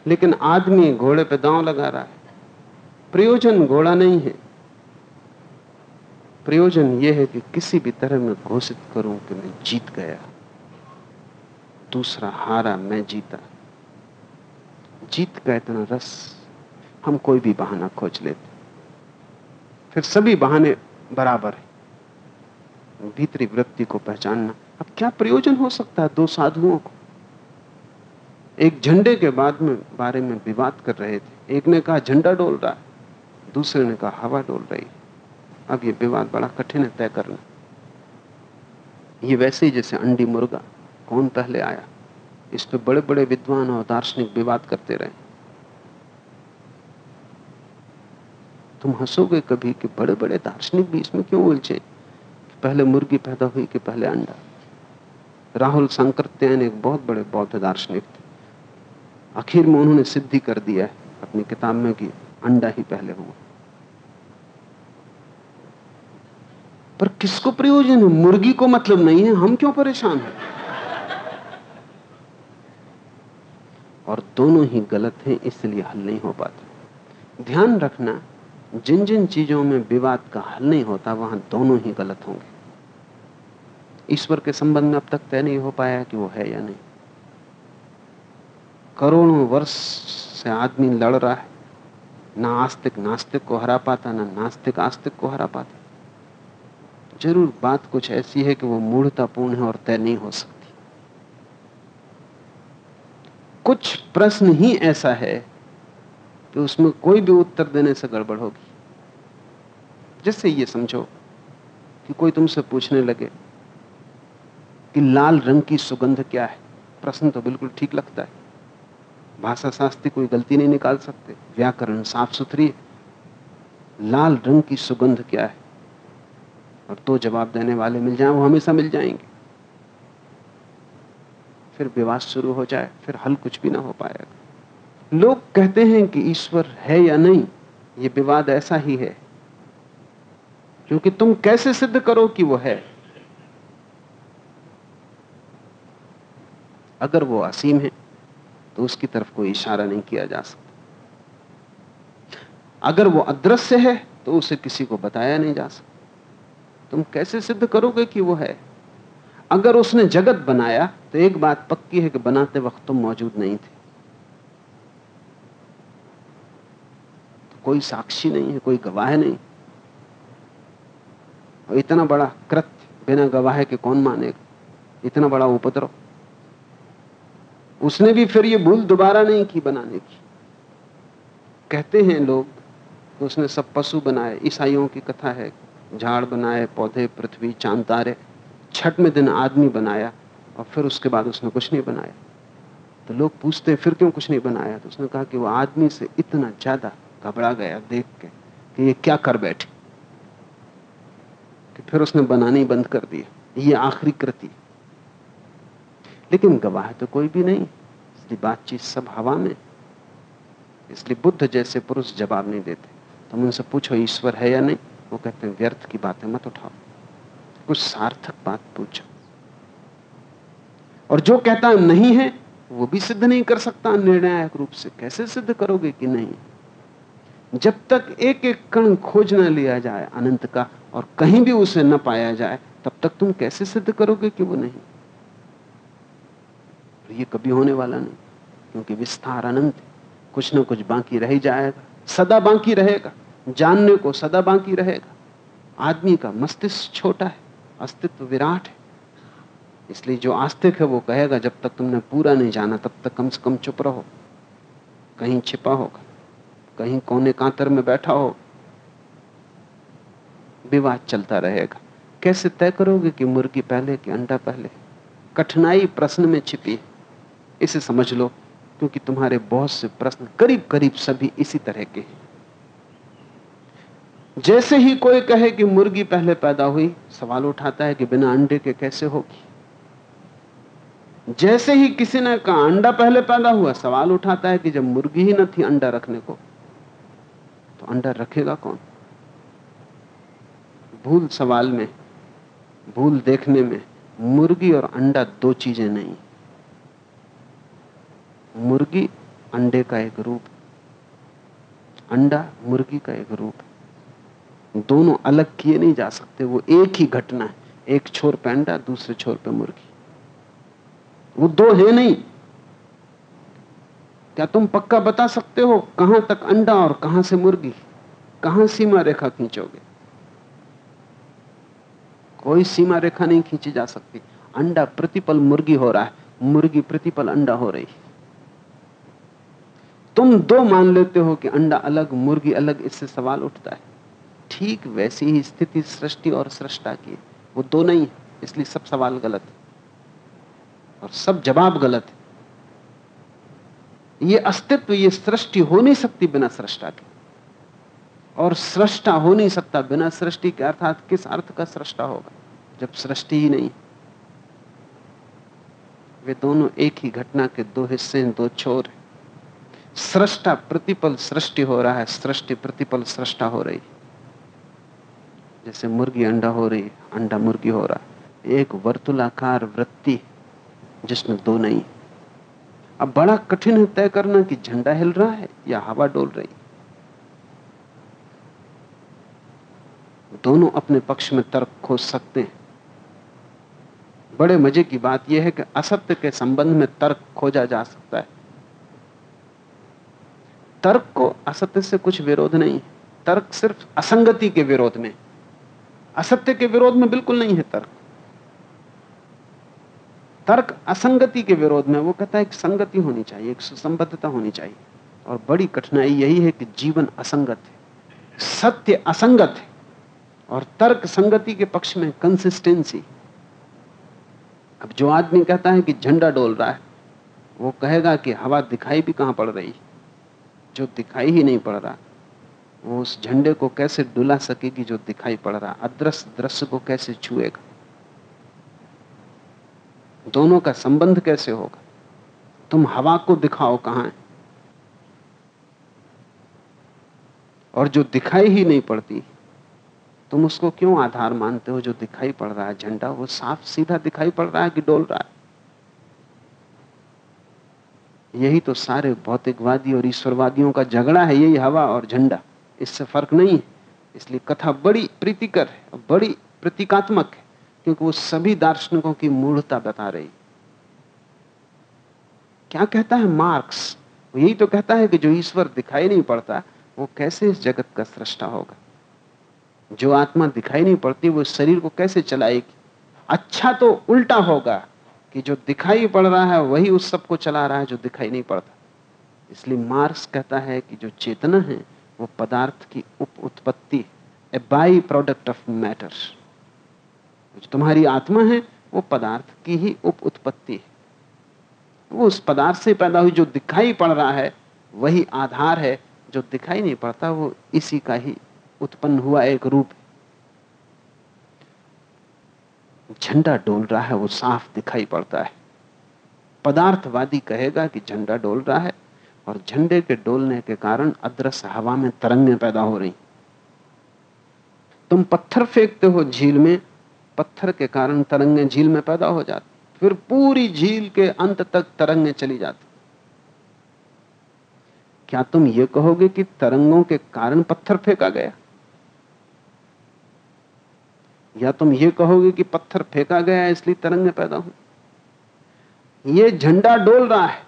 लेकिन आदमी घोड़े पे दांव लगा रहा है। प्रयोजन घोड़ा नहीं है। प्रयोजन यह है कि किसी भी तरह मैं घोषित करूँ कि मैं जीत गया। दूसरा हारा मैं जीता। जीत का इतना रस, हम कोई भी बहाना खोज लेते। फिर सभी बहाने बराबर है। भीतरी वृत्ति को पहचानना। अब क्या प्रयोजन हो सकता है दो साधुओं को? एक झंडे के बाद में बारे में विवाद कर रहे थे। एक ने कहा, झंडा डोल रहा है। दूसरे ने कहा, हवा डोल रही अब ये विवाद बड़ा कठिन है तय करना। ये वैसे ही जैसे अंडी मुर्गा। कौन पहले आया? इस पर बड़े बड़े विद्वान और दार्शनिक विवाद करते रहे। तुम हंसोगे कभी कि बड़े बड़े दार्शनिक भी इसमें क्यों उलझे? पहले मुर्गी पैदा हुई कि पहले अंडा। राहुल संकृत्यायन एक बहुत बड़े बौद्ध दार्शनिक थे। आखिर में उन्होंने सिद्धि कर दिया है, अपनी किताब में कि अंडा ही पहले हुआ। पर किसको प्रयोजन है? मुर्गी को मतलब नहीं है, हम क्यों परेशान हैं? और दोनों ही गलत हैं, इसलिए हल नहीं हो पाता। ध्यान रखना जिन जिन चीज़ों में विवाद का हल नहीं होता, वहाँ दोनों ही गलत होंगे। ईश्वर के संबंध में अब तक तय नहीं हो पाया कि वो है या नहीं। करोड़ों वर्ष से आदमी लड़ रहा है। ना आस्तिक, नास्तिक को हरा पाता, ना नास्तिक, आस्तिक को हरा पाता। ज़रूर बात कुछ ऐसी है कि वो मूढ़तापूर्ण है और तय नहीं हो सकती। कुछ प्रश्न ही ऐसा है कि उसमें कोई भी उत्तर देने से गड़बड़ होगी। जैसे ये समझो कि कोई तुमसे पूछने लगे कि लाल रंग की सुगंध क्या है? प्रश्न तो बिल्कुल ठीक लगता है। भाषा शास्त्री कोई गलती नहीं निकाल सकते। व्याकरण साफ़ सुथरी है। लाल रंग की सुगंध क्या है? और दो जवाब देने वाले मिल जाए, वो हमेशा मिल जाएँगे। फिर विवाद शुरू हो जाए, फिर हल कुछ भी ना हो पाएगा लोग कहते हैं कि ईश्वर है या नहीं, ये विवाद ऐसा ही है। क्योंकि तुम कैसे सिद्ध करो कि वो है? अगर वो असीम है तो उसकी तरफ़ कोई इशारा नहीं किया जा सकता। अगर वो अदृश्य है तो उसे किसी को बताया नहीं जा सकता। तुम कैसे सिद्ध करोगे कि वो है? अगर उसने जगत बनाया तो एक बात पक्की है कि बनाते वक्त तुम मौजूद नहीं थे। तो कोई साक्षी नहीं है, कोई गवाह नहीं। और इतना बड़ा कृत्य बिना गवाह के कौन मानेगा? इतना बड़ा उपद्रव। उसने भी फिर ये भूल दोबारा नहीं की बनाने की। कहते हैं लोग कि उसने सब पशु बनाए, ईसाइयों की कथा है, झाड़ बनाए, पौधे, पृथ्वी, चाँद, तारे, छठ में दिन आदमी बनाया, और फिर उसके बाद उसने कुछ नहीं बनाया। तो लोग पूछते हैं, फिर क्यों कुछ नहीं बनाया? तो उसने कहा कि वो आदमी से इतना ज़्यादा घबरा गया देख के कि ये क्या कर बैठे। कि फिर उसने बनाना ही बंद कर दिया ये आखिरी कृति। लेकिन गवाह तो कोई भी नहीं। इसलिए बातचीत सब हवा में। इसलिए बुद्ध जैसे पुरुष जवाब नहीं देते। तुम तो उनसे पूछो, ईश्वर है या नहीं? वो कहते हैं, व्यर्थ की बातें मत उठाओ। कुछ सार्थक बात पूछो। और जो कहता है, नहीं है, वो भी सिद्ध नहीं कर सकता निर्णायक रूप से। कैसे सिद्ध करोगे कि नहीं? जब तक एक एक कण खोज न लिया जाए अनंत का और कहीं भी उसे न पाया जाए, तब तक तुम कैसे सिद्ध करोगे कि वो नहीं? ये कभी होने वाला नहीं, क्योंकि विस्तार अनंत कुछ ना कुछ बाकी रह जाएगा, सदा बाकी रहेगा, जानने को सदा बाकी रहेगा। आदमी का मस्तिष्क छोटा है, अस्तित्व विराट है। इसलिए जो आस्तिक है वो कहेगा, जब तक तुमने पूरा नहीं जाना, तब तक कम से कम चुप रहो। कहीं छिपा होगा, कहीं कोने कांतर में बैठा हो, विवाद चलता रहेगा। कैसे तय करोगे कि मुर्गी पहले कि अंडा पहले कठिनाई प्रश्न में छिपी है। इसे समझ लो, क्योंकि तुम्हारे बहुत से प्रश्न करीब करीब सभी इसी तरह के हैं। जैसे ही कोई कहे कि मुर्गी पहले पैदा हुई, सवाल उठाता है कि बिना अंडे के कैसे होगी? जैसे ही किसी ने कहा, अंडा पहले पैदा हुआ, सवाल उठाता है कि जब मुर्गी ही न थी अंडा रखने को तो अंडा रखेगा कौन? भूल सवाल में, भूल देखने में, मुर्गी और अंडा दो चीज़ें नहीं। मुर्गी अंडे का एक रूप। अंडा मुर्गी का एक रूप। दोनों अलग किए नहीं जा सकते, वो एक ही घटना है। एक छोर पे अंडा, दूसरे छोर पे मुर्गी। वो दो है नहीं। क्या तुम पक्का बता सकते हो कहाँ तक अंडा और कहाँ से मुर्गी? कहाँ सीमा रेखा खींचोगे? कोई सीमा रेखा नहीं खींची जा सकती। अंडा प्रतिपल मुर्गी हो रहा है। मुर्गी प्रतिपल अंडा हो रही तुम दो मान लेते हो कि अंडा अलग, मुर्गी अलग, इससे सवाल उठता है। ठीक वैसी ही स्थिति सृष्टि और सृष्टा की वो दो नहीं है, इसलिए सब सवाल गलत है। और सब जवाब गलत है। ये अस्तित्व, ये सृष्टि हो नहीं सकती बिना सृष्टा के। और सृष्टा हो नहीं सकता बिना सृष्टि के, अर्थात किस अर्थ का सृष्टा होगा, जब सृष्टि ही नहीं वे दोनों एक ही घटना के दो हिस्से हैं, दो छोर हैं। सृष्टा प्रतिपल सृष्टि हो रहा है, सृष्टि प्रतिपल सृष्टा हो रही जैसे मुर्गी अंडा हो रही, अंडा मुर्गी हो रहा एक वर्तुलाकार वृत्ति जिसमें दो नहीं। अब बड़ा कठिन है तय करना कि झंडा हिल रहा है या हवा डोल रही। दोनों अपने पक्ष में तर्क खोज सकते हैं। बड़े मज़े की बात यह है कि असत्य के संबंध में तर्क खोजा जा सकता है। तर्क को असत्य से कुछ विरोध नहीं तर्क सिर्फ़ असंगति के विरोध में। असत्य के विरोध में बिल्कुल नहीं है तर्क। तर्क असंगति के विरोध में, वो कहता है कि संगति होनी चाहिए, एक सुसंबद्धता होनी चाहिए। और बड़ी कठिनाई यही है कि जीवन असंगत है। सत्य असंगत है। और तर्क संगति के पक्ष में कंसिस्टेंसी अब जो आदमी कहता है कि झंडा डोल रहा है, वो कहेगा कि हवा दिखाई भी कहाँ पड़ रही जो दिखाई ही नहीं पड़ रहा, वो उस झंडे को कैसे डुला सकेगी जो दिखाई पड़ रहा, अदृश्य दृश्य को कैसे छुएगा? दोनों का संबंध कैसे होगा? तुम हवा को दिखाओ कहाँ है? और जो दिखाई ही नहीं पड़ती, तुम उसको क्यों आधार मानते हो जो दिखाई पड़ रहा है? झंडा वो साफ़ सीधा दिखाई पड़ रहा है कि डोल रहा है? यही तो सारे भौतिकवादी और ईश्वरवादियों का झगड़ा है, यही हवा और झंडा। इससे फ़र्क नहीं है। इसलिए कथा बड़ी प्रीतिकर है बड़ी प्रतीकात्मक है, क्योंकि वो सभी दार्शनिकों की मूढ़ता बता रही क्या कहता है मार्क्स? वो यही तो कहता है कि जो ईश्वर दिखाई नहीं पड़ता, वो कैसे इस जगत का सृष्टा होगा? जो आत्मा दिखाई नहीं पड़ती, वो शरीर को कैसे चलाएगी? अच्छा तो उल्टा होगा। कि जो दिखाई पड़ रहा है, वही उस सबको चला रहा है जो दिखाई नहीं पड़ता। इसलिए मार्क्स कहता है कि जो चेतना है, वो पदार्थ की उप उत्पत्ति a by product of matter जो तुम्हारी आत्मा है, वो पदार्थ की ही उप उत्पत्ति है। वो उस पदार्थ से पैदा हुई जो दिखाई पड़ रहा है, वही आधार है। जो दिखाई नहीं पड़ता, वो इसी का ही उत्पन्न हुआ एक रूप झंडा डोल रहा है, वो साफ़ दिखाई पड़ता है। पदार्थवादी कहेगा कि झंडा डोल रहा है और झंडे के डोलने के कारण अदृश्य हवा में तरंगें पैदा हो रही। तुम पत्थर फेंकते हो झील में, पत्थर के कारण तरंगें झील में पैदा हो जाती, फिर पूरी झील के अंत तक तरंगें चली जाती। क्या तुम ये कहोगे कि तरंगों के कारण पत्थर फेंका गया? या तुम ये कहोगे कि पत्थर फेंका गया है, इसलिए तरंगें पैदा हुई ये झंडा डोल रहा है।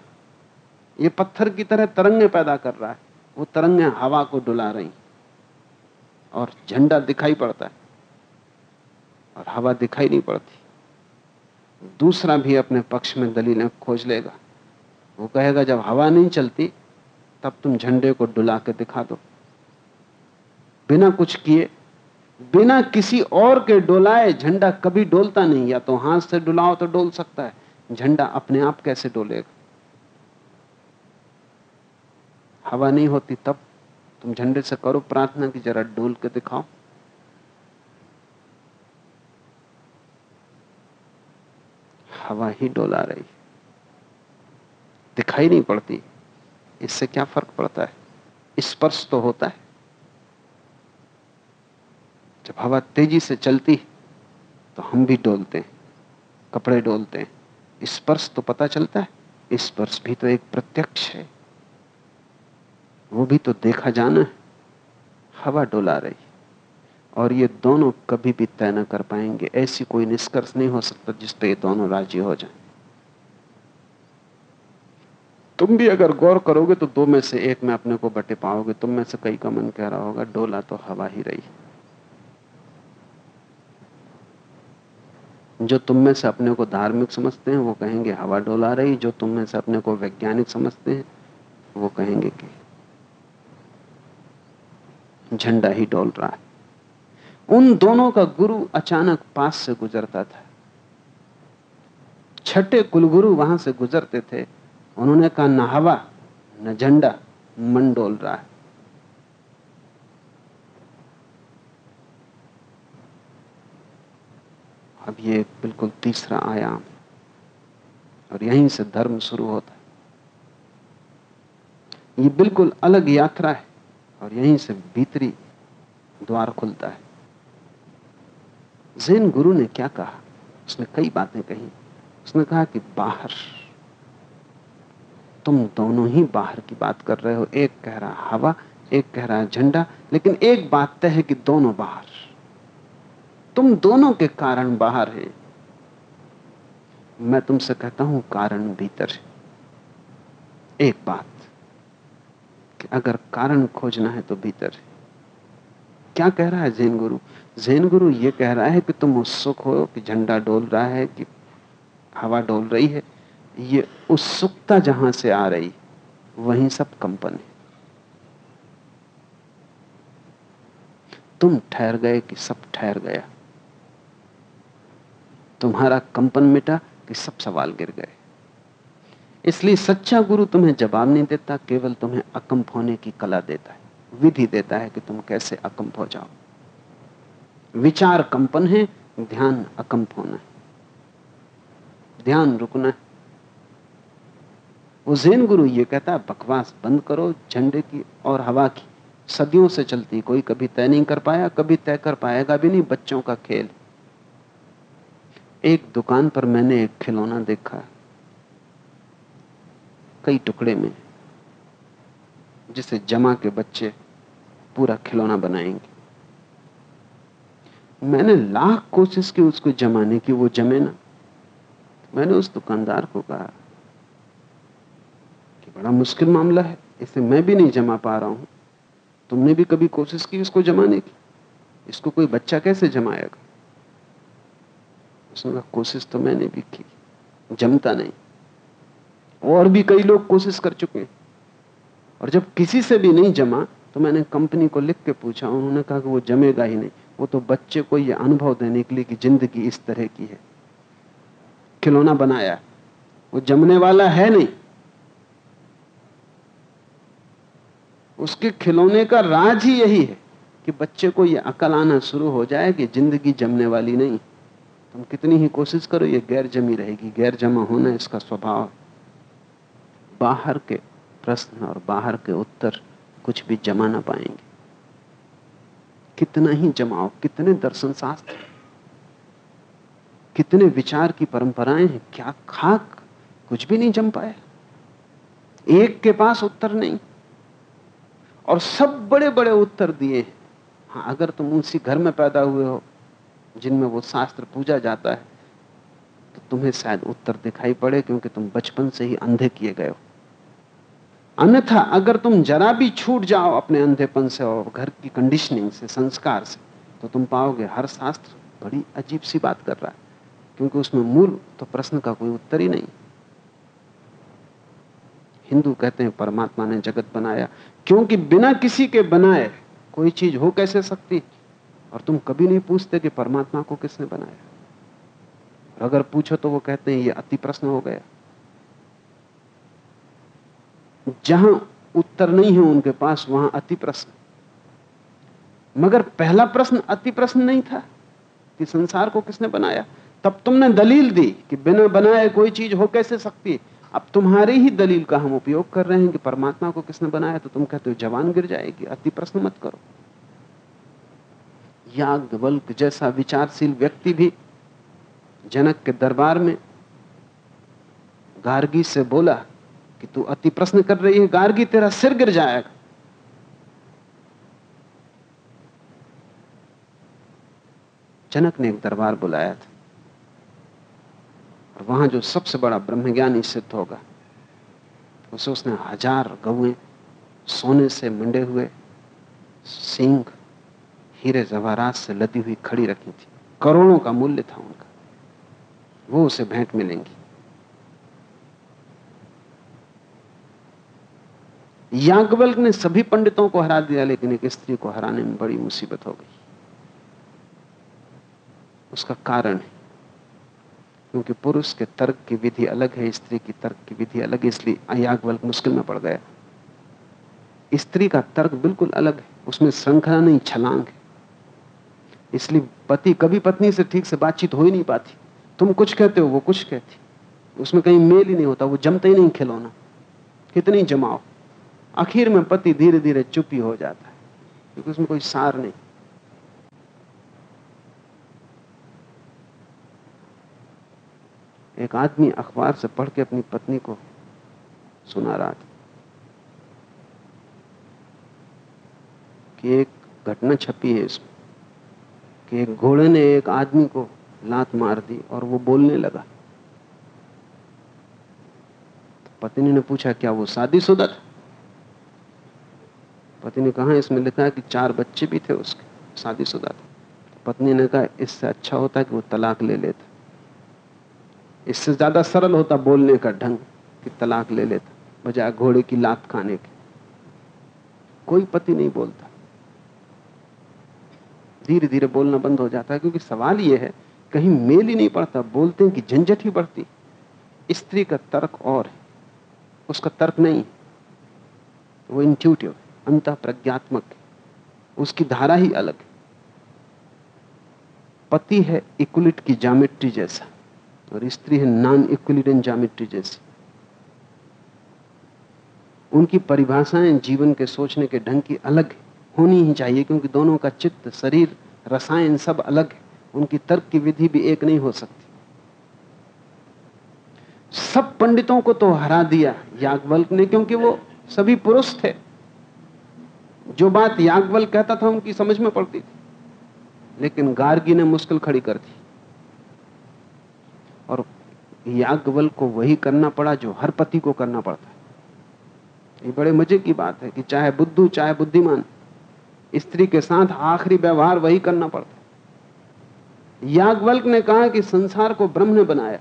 ये पत्थर की तरह तरंगें पैदा कर रहा है। वो तरंगें हवा को डुला रही और झंडा दिखाई पड़ता है। और हवा दिखाई नहीं पड़ती। दूसरा भी अपने पक्ष में दलीलें खोज लेगा। वो कहेगा, जब हवा नहीं चलती, तब तुम झंडे को डुला के दिखा दो। बिना कुछ किए बिना किसी और के डोलाए झंडा कभी डोलता नहीं, या तो हाथ से डुलाओ तो डोल सकता है। झंडा अपने आप कैसे डोलेगा? हवा नहीं होती तब तुम झंडे से करो प्रार्थना की जरा डोल के दिखाओ। हवा ही डोला रही। दिखाई नहीं पड़ती। इससे क्या फ़र्क पड़ता है? स्पर्श तो होता है। जब हवा तेज़ी से चलती तो हम भी डोलते हैं, कपड़े डोलते हैं। स्पर्श तो पता चलता है स्पर्श भी तो एक प्रत्यक्ष है। वो भी तो देखा जाना है, हवा डोला रही और ये दोनों कभी भी तय न कर पाएँगे। ऐसी कोई निष्कर्ष नहीं हो सकता जिस पे ये दोनों राज़ी हो जाए। तुम भी अगर गौर करोगे तो दो में से एक में अपने को बटे पाओगे, तुम में से कई का मन कह रहा होगा, डोला तो हवा ही रही जो तुम में से अपने को धार्मिक समझते हैं, वो कहेंगे, हवा डोला रही। जो तुम में से अपने को वैज्ञानिक समझते हैं, वो कहेंगे कि झंडा ही डोल रहा है। उन दोनों का गुरु अचानक पास से गुजरता था। छठे कुलगुरु वहाँ से गुजरते थे। उन्होंने कहा, न हवा, न झंडा, मन डोल रहा है। अब ये बिल्कुल तीसरा आयाम। और यहीं से धर्म शुरू होता है। ये बिल्कुल अलग यात्रा है और यहीं से भीतरी द्वार खुलता है। जैन गुरु ने क्या कहा? उसने कई बातें कही। उसने कहा कि बाहर, तुम दोनों ही बाहर की बात कर रहे हो। एक कह रहा हवा, एक कह रहा झंडा, लेकिन एक बात तय है कि दोनों बाहर। तुम दोनों के कारण बाहर हैं। मैं तुमसे कहता हूँ, कारण भीतर है। एक बात, कि अगर कारण खोजना है तो भीतर है। क्या कह रहा है जैन गुरु? जैन गुरु ये कह रहा है कि तुम उत्सुक हो, कि झंडा डोल रहा है, कि हवा डोल रही है। ये उत्सुकता जहाँ से आ रही, वहीं सब कंपन है। तुम ठहर गए कि सब ठहर गया? तुम्हारा कंपन मिटा कि सब सवाल गिर गए। इसलिए सच्चा गुरु तुम्हें जवाब नहीं देता, केवल तुम्हें अकंप होने की कला देता है, विधि देता है कि तुम कैसे अकंप हो जाओ। विचार कंपन है, ध्यान अकंप होना है। ध्यान रुकना है। जैन गुरु ये कहता है बकवास बंद करो, झंडे की और हवा की सदियों से चलती, कोई कभी तय नहीं कर पाया, कभी तय कर पाएगा भी नहीं, बच्चों का खेल। एक दुकान पर मैंने एक खिलौना देखा, कई टुकड़े में, जिसे जमा के बच्चे पूरा खिलौना बनाएँगे। मैंने लाख कोशिश की उसको जमाने की, वो जमे ना। मैंने उस दुकानदार को कहा कि बड़ा मुश्किल मामला है, इसे मैं भी नहीं जमा पा रहा हूँ। तुमने भी कभी कोशिश की इसको जमाने की? इसको कोई बच्चा कैसे जमाएगा? उसने कहा, कोशिश तो मैंने भी की, जमता नहीं। और भी कई लोग कोशिश कर चुके हैं। और जब किसी से भी नहीं जमा तो मैंने कंपनी को लिख के पूछा उन्होंने कहा कि वो जमेगा ही नहीं। वो तो बच्चे को ये अनुभव देने के लिए कि ज़िंदगी इस तरह की है। खिलौना बनाया। वो जमने वाला है नहीं। उसके खिलौने का राज ही यही है कि बच्चे को ये अकल आना शुरू हो जाए कि ज़िंदगी जमने वाली नहीं। तुम कितनी ही कोशिश करो, ये गैर जमी रहेगी। गैर जमा होना इसका स्वभाव बाहर के प्रश्न और बाहर के उत्तर कुछ भी जमा ना पाएँगे। कितना ही जमाओ, कितने दर्शन शास्त्र कितने विचार की परंपराएँ हैं, क्या खाक कुछ भी नहीं जम पाया। एक के पास उत्तर नहीं। और सब बड़े बड़े उत्तर दिए हाँ अगर तुम उसी घर में पैदा हुए हो जिनमें वो शास्त्र पूजा जाता है तो तुम्हें शायद उत्तर दिखाई पड़े क्योंकि तुम बचपन से ही अंधे किए गए हो। अन्यथा, अगर तुम जरा भी छूट जाओ अपने अंधेपन से और घर की कंडीशनिंग से, संस्कार से तो तुम पाओगे हर शास्त्र बड़ी अजीब सी बात कर रहा है, क्योंकि उसमें मूल तो प्रश्न का कोई उत्तर ही नहीं। हिंदू कहते हैं, परमात्मा ने जगत बनाया, क्योंकि बिना किसी के बनाए कोई चीज़ हो कैसे सकती? और तुम कभी नहीं पूछते कि परमात्मा को किसने बनाया। अगर पूछो तो वो कहते हैं, ये अति प्रश्न हो गया। जहाँ उत्तर नहीं है उनके पास, वहाँ अति प्रश्न। मगर पहला प्रश्न अति प्रश्न नहीं था कि संसार को किसने बनाया। तब तुमने दलील दी कि बिना बनाए कोई चीज़ हो कैसे सकती है। अब तुम्हारी ही दलील का हम उपयोग कर रहे हैं कि परमात्मा को किसने बनाया तो तुम कहते हो, जवान गिर जाएगी, अति प्रश्न मत करो। याज्ञवल्क जैसा विचारशील व्यक्ति भी जनक के दरबार में गार्गी से बोला कि तू अति प्रश्न कर रही है, गार्गी, तेरा सिर गिर जाएगा। जनक ने एक दरबार बुलाया था और वहाँ जो सबसे बड़ा ब्रह्मज्ञानी सिद्ध होगा, उसे उसने हज़ार गौए सोने से मंडे हुए सिंह हीरे जवाहरात से लदी हुई खड़ी रखी थी। करोड़ों का मूल्य था उनका। वो उसे भेंट मिलेंगी। याज्ञवल्क ने सभी पंडितों को हरा दिया, लेकिन एक स्त्री को हराने में बड़ी मुसीबत हो गई। उसका कारण है, क्योंकि पुरुष के तर्क की विधि अलग है, स्त्री की तर्क की विधि अलग है, इसलिए याज्ञवल्क मुश्किल में पड़ गया। स्त्री का तर्क बिल्कुल अलग है, उसमें श्रृंखला नहीं, छलांग है। इसलिए पति, कभी पत्नी से ठीक से बातचीत हो ही नहीं पाती। तुम कुछ कहते हो, वो कुछ कहती। उसमें कहीं मेल ही नहीं होता, वो जमते ही नहीं खिलौना। कितनी जमाओ। आखिर में पति धीरे धीरे चुप ही हो जाता है, क्योंकि उसमें कोई सार नहीं। एक आदमी अखबार से पढ़ के अपनी पत्नी को सुना रहा था कि एक घटना छपी है इसमें। कि एक घोड़े ने एक आदमी को लात मार दी और वो बोलने लगा। तो पत्नी ने पूछा, क्या वो शादीशुदा था? पति ने कहा, इसमें लिखा है कि चार बच्चे भी थे उसके, शादीशुदा था। पत्नी ने कहा, इससे अच्छा होता कि वो तलाक ले लेता। इससे ज़्यादा सरल होता बोलने का ढंग कि तलाक ले लेता, बजाय घोड़े की लात खाने के। कोई पति नहीं बोलता। धीरे धीरे बोलना बंद हो जाता है, क्योंकि सवाल यह है, कहीं मेल ही नहीं पड़ता, बोलते हैं कि झंझट ही बढ़ती। स्त्री का तर्क और है, उसका तर्क नहीं वो इंट्यूटिव अंत प्रज्ञात्मक उसकी धारा ही अलग पति है इक्वलिट की जामेट्री जैसा, और स्त्री है नॉन इक्वलिट इन जामेट्री जैसी। उनकी परिभाषाएँ जीवन के सोचने के ढंग की अलग है। होनी ही चाहिए, क्योंकि दोनों का चित्त, शरीर, रसायन सब अलग है। उनकी तर्क की विधि भी एक नहीं हो सकती। सब पंडितों को तो हरा दिया याग्वल्क ने, क्योंकि वो सभी पुरुष थे। जो बात याज्ञवल्क कहता था, उनकी समझ में पड़ती थी। लेकिन गार्गी ने मुश्किल खड़ी कर दी। और याज्ञवल्क को वही करना पड़ा जो हर पति को करना पड़ता है। ये बड़े मज़े की बात है कि चाहे बुद्धू, चाहे बुद्धिमान स्त्री के साथ आखिरी व्यवहार वही करना पड़ता याज्ञवल्क ने कहा कि संसार को ब्रह्म ने बनाया।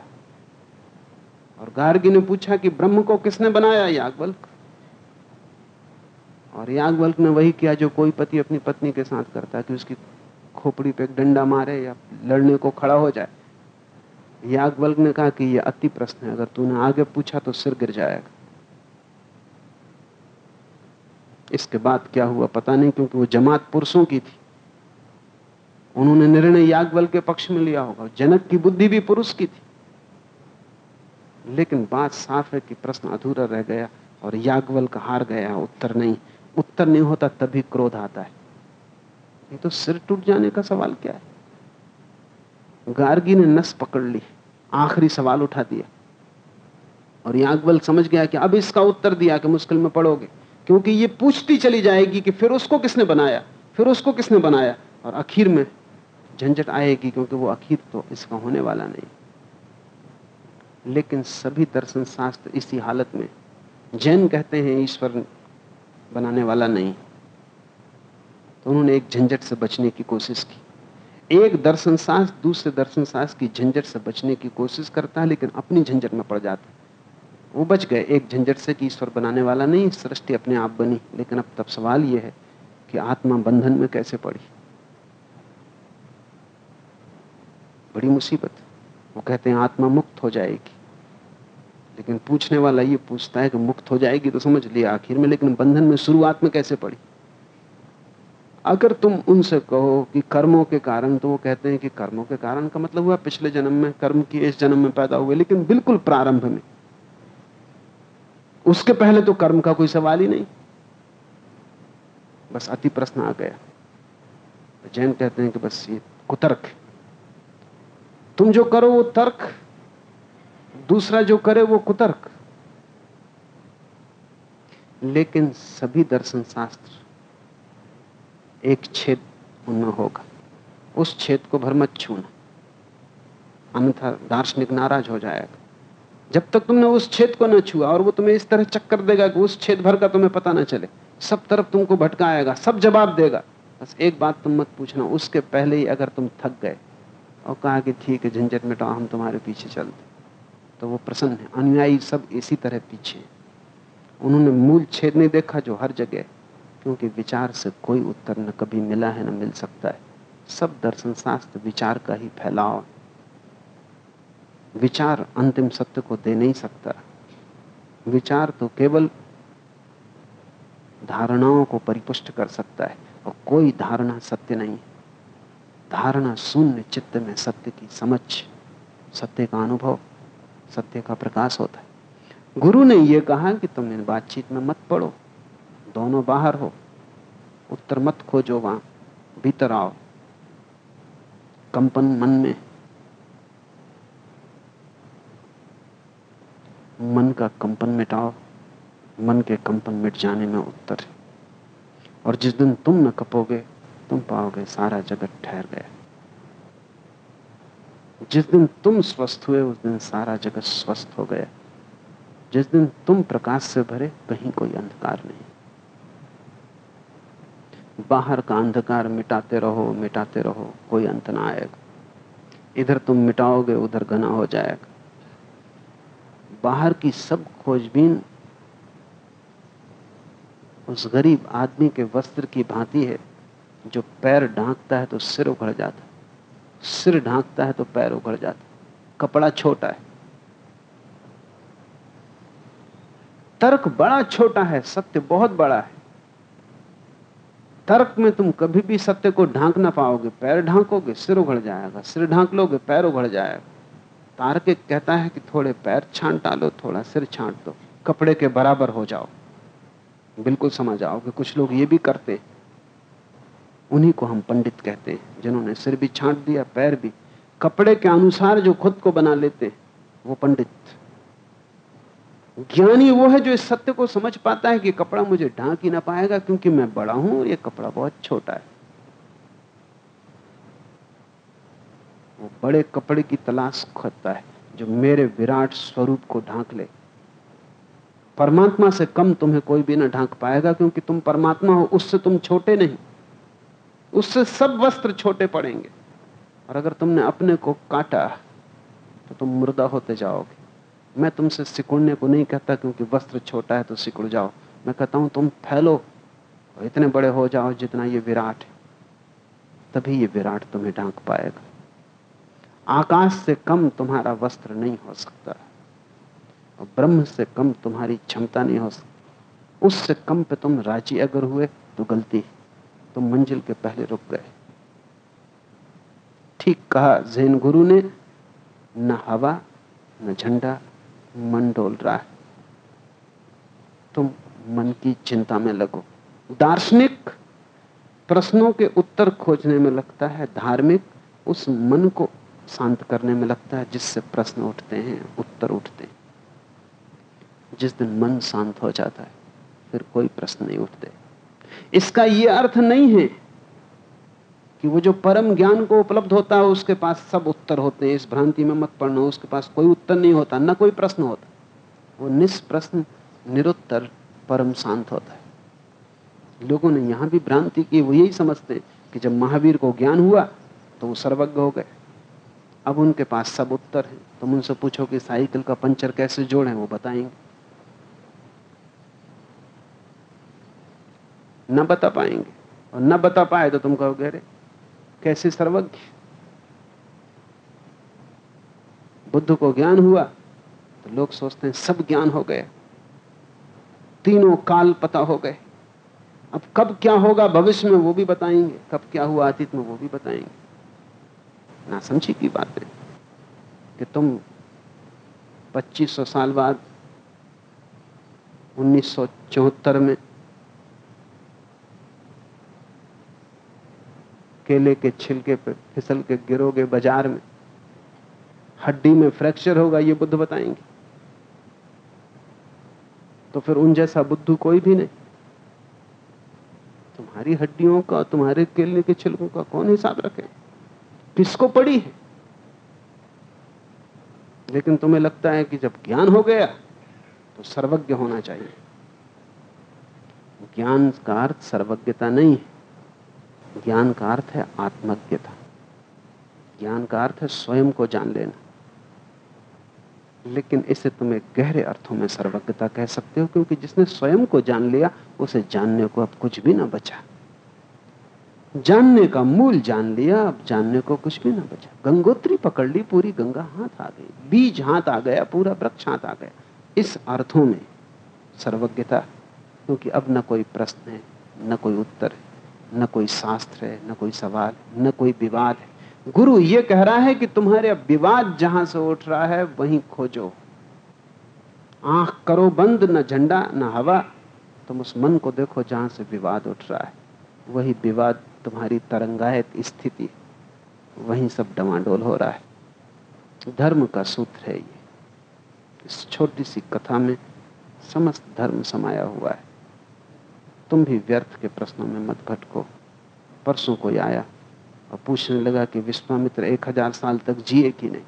और गार्गी ने पूछा कि ब्रह्म को किसने बनाया याज्ञवल्क? और याज्ञवल्क ने वही किया जो कोई पति अपनी पत्नी के साथ करता है, कि उसकी खोपड़ी पे एक डंडा मारे या लड़ने को खड़ा हो जाए। याज्ञवल्क ने कहा कि यह अति प्रश्न है, अगर तूने आगे पूछा तो सिर गिर जाएगा। इसके बाद क्या हुआ पता नहीं, क्योंकि वो जमात पुरुषों की थी। उन्होंने निर्णय याज्ञवल्क के पक्ष में लिया होगा। जनक की बुद्धि भी पुरुष की थी। लेकिन बात साफ़ है कि प्रश्न अधूरा रह गया और याग्वल का हार गया, उत्तर नहीं। उत्तर नहीं होता, तभी क्रोध आता है। ये तो सिर टूट जाने का सवाल क्या है? गार्गी ने नस पकड़ ली, आखिरी सवाल उठा दिया। और याज्ञवल्क समझ गया कि अब इसका उत्तर दिया कि मुश्किल में पड़ोगे। क्योंकि ये पूछती चली जाएगी कि फिर उसको किसने बनाया? फिर उसको किसने बनाया? और आखिर में झंझट आएगी क्योंकि वो आखिर तो इसका होने वाला नहीं। लेकिन सभी दर्शन शास्त्र इसी हालत में जैन कहते हैं, ईश्वर बनाने वाला नहीं। तो उन्होंने एक झंझट से बचने की कोशिश की। एक दर्शन शास्त्र दूसरे दर्शन शास्त्र की झंझट से बचने की कोशिश करता है, लेकिन अपनी झंझट में पड़ जाता है। वो बच गए। एक झंझट से कि ईश्वर बनाने वाला नहीं, सृष्टि अपने आप बनी। लेकिन अब तब सवाल यह है कि आत्मा बंधन में कैसे पड़ी? बड़ी मुसीबत। वो कहते हैं, आत्मा मुक्त हो जाएगी। लेकिन पूछने वाला ये पूछता है कि मुक्त हो जाएगी तो समझ लिया आखिर में, लेकिन बंधन में शुरुआत में कैसे पड़ी? अगर तुम उनसे कहो कि कर्मों के कारण तो वो कहते हैं कि कर्मों के कारण का मतलब हुआ पिछले जन्म में, कर्म की इस जन्म में पैदा हुए, लेकिन बिल्कुल प्रारंभ में। उसके पहले तो कर्म का कोई सवाल ही नहीं। बस अति प्रश्न आ गया। तो जैन कहते हैं कि बस ये कुतर्क तुम जो करो वो तर्क, दूसरा जो करे वो कुतर्क। लेकिन सभी दर्शन शास्त्र एक छेद उनमें होगा। उस छेद को भर मत छूना। अन्यथा दार्शनिक नाराज़ हो जाएगा। जब तक तुमने उस छेद को न छुआ और वो तुम्हें इस तरह चक्कर देगा कि उस छेद भर का तुम्हें पता ना चले, सब तरफ़ तुमको भटकाएगा, सब जवाब देगा। बस एक बात तुम मत पूछना, उसके पहले ही अगर तुम थक गए और कहा कि ठीक है, झंझट मिटाओ, हम तुम्हारे पीछे चलते तो वो प्रसन्न है, अनुयायी सब इसी तरह पीछे उन्होंने मूल छेद नहीं देखा जो हर जगह, क्योंकि विचार से कोई उत्तर न कभी मिला है, न मिल सकता है। सब दर्शन शास्त्र विचार का ही फैलाव विचार अंतिम सत्य को दे नहीं सकता। विचार तो केवल धारणाओं को परिपुष्ट कर सकता है और कोई धारणा सत्य नहीं। धारणा शून्य चित्त में सत्य की समझ, सत्य का अनुभव, सत्य का प्रकाश होता है। गुरु ने यह कहा कि तुम इन बातचीत में मत पड़ो, दोनों बाहर हो, उत्तर मत खोजो वहाँ, भीतर आओ। कंपन मन में मन का कंपन मिटाओ, मन के कंपन मिट जाने में उत्तर है। और जिस दिन तुम न कपोगे, तुम पाओगे सारा जगत ठहर गया। जिस दिन तुम स्वस्थ हुए, उस दिन सारा जगत स्वस्थ हो गया। जिस दिन तुम प्रकाश से भरे, कहीं कोई अंधकार नहीं। बाहर का अंधकार मिटाते रहो मिटाते रहो, कोई अंत ना आएगा। इधर तुम मिटाओगे, उधर घना हो जाएगा। बाहर की सब खोजबीन उस गरीब आदमी के वस्त्र की भांति है, जो पैर ढांकता है तो सिर उखड़ जाता है। सिर ढांकता है तो पैर उखड़ जाता कपड़ा छोटा है। तर्क बड़ा छोटा है, सत्य बहुत बड़ा है। तर्क में तुम कभी भी सत्य को ढांक ना पाओगे। पैर ढांकोगे, सिर उघड़ जाएगा। सिर ढांक लोगे, पैर उघड़ जाएगा। तार्किक कहता है कि थोड़े पैर छांट डालो, थोड़ा सिर छांट दो। कपड़े के बराबर हो जाओ। बिल्कुल समझ आओ कि कुछ लोग ये भी करते, उन्हीं को हम पंडित कहते हैं, जिन्होंने सिर भी छांट दिया, पैर भी। कपड़े के अनुसार जो खुद को बना लेते, वो पंडित। ज्ञानी वो है जो इस सत्य को समझ पाता है कि कपड़ा मुझे ढांक ही ना पाएगा, क्योंकि मैं बड़ा हूँ, ये कपड़ा बहुत छोटा है। वो बड़े कपड़े की तलाश करता है, जो मेरे विराट स्वरूप को ढांक ले। परमात्मा से कम तुम्हें कोई भी ना ढांक पाएगा, क्योंकि तुम परमात्मा हो, उससे तुम छोटे नहीं। उससे सब वस्त्र छोटे पड़ेंगे। और अगर तुमने अपने को काटा तो तुम मुर्दा होते जाओगे। मैं तुमसे सिकुड़ने को नहीं कहता, क्योंकि वस्त्र छोटा है तो सिकुड़ जाओ। मैं कहता हूँ, तुम फैलो और इतने बड़े हो जाओ जितना ये विराट है। तभी ये विराट तुम्हें ढांक पाएगा। आकाश से कम तुम्हारा वस्त्र नहीं हो सकता और ब्रह्म से कम तुम्हारी क्षमता नहीं हो सकती। उससे कम पे तुम राज़ी अगर हुए तो गलती तुम मंजिल के पहले रुक गए। ठीक कहा जैन गुरु ने, न हवा, न झंडा, मन डोल रहा है। तुम मन की चिंता में लगो। दार्शनिक प्रश्नों के उत्तर खोजने में लगता है, धार्मिक उस मन को शांत करने में लगता है, जिससे प्रश्न उठते हैं, उत्तर उठते हैं। जिस दिन मन शांत हो जाता है, फिर कोई प्रश्न नहीं उठते। इसका यह अर्थ नहीं है कि वो जो परम ज्ञान को उपलब्ध होता है, उसके पास सब उत्तर होते हैं। इस भ्रांति में मत पढ़ना उसके पास कोई उत्तर नहीं होता, न कोई प्रश्न होता। वो निष्प्रश्न, निरुत्तर, परम शांत होता है। लोगों ने यहाँ भी भ्रांति की, वो यही समझते कि जब महावीर को ज्ञान हुआ तो वो सर्वज्ञ हो गए। अब उनके पास सब उत्तर है। तुम उनसे पूछो कि साइकिल का पंचर कैसे जोड़े, वो बताएँगे। न बता पाएँगे। और न बता पाए तो तुम कहोगे, अरे, कैसे सर्वज्ञ? बुद्ध को ज्ञान हुआ तो लोग सोचते हैं, सब ज्ञान हो गया। तीनों काल पता हो गए। अब कब क्या होगा भविष्य में वो भी बताएँगे, कब क्या हुआ अतीत में वो भी बताएँगे। ना समझी की बात है कि तुम 2500 साल बाद 1974 में केले के छिलके पर फिसल के गिरोगे बाज़ार में, हड्डी में फ्रैक्चर होगा, ये बुद्ध बताएँगे। तो फिर उन जैसा बुद्धू कोई भी नहीं। तुम्हारी हड्डियों का, तुम्हारे केले के छिलकों का कौन हिसाब रखे किसको पड़ी है? लेकिन तुम्हें लगता है कि जब ज्ञान हो गया तो सर्वज्ञ होना चाहिए। ज्ञान का अर्थ सर्वज्ञता नहीं है। ज्ञान का अर्थ है आत्मज्ञता। ज्ञान का अर्थ है स्वयं को जान लेना। लेकिन इसे तुम एक गहरे अर्थों में सर्वज्ञता कह सकते हो, क्योंकि जिसने स्वयं को जान लिया, उसे जानने को अब कुछ भी ना बचा। जानने का मूल जान लिया, अब जानने को कुछ भी ना बचा। गंगोत्री पकड़ ली, पूरी गंगा हाथ आ गई। बीज हाथ आ गया, पूरा वृक्ष हाथ आ गया। इस अर्थों में सर्वज्ञता क्योंकि अब न कोई प्रश्न है, न कोई उत्तर है, न कोई शास्त्र है, न कोई सवाल, न कोई विवाद है। गुरु ये कह रहा है कि तुम्हारे अब विवाद जहाँ से उठ रहा है, वहीं खोजो। आँख करो बंद, न झंडा, न हवा। तुम उस मन को देखो जहाँ से विवाद उठ रहा है। वही विवाद तुम्हारी तरंगायत स्थिति, वहीं सब डमाडोल हो रहा है। धर्म का सूत्र है ये। इस छोटी सी कथा में समस्त धर्म समाया हुआ है। तुम भी व्यर्थ के प्रश्नों में मत भटको। परसों कोई आया और पूछने लगा कि विश्वामित्र एक हज़ार साल तक जिए कि नहीं?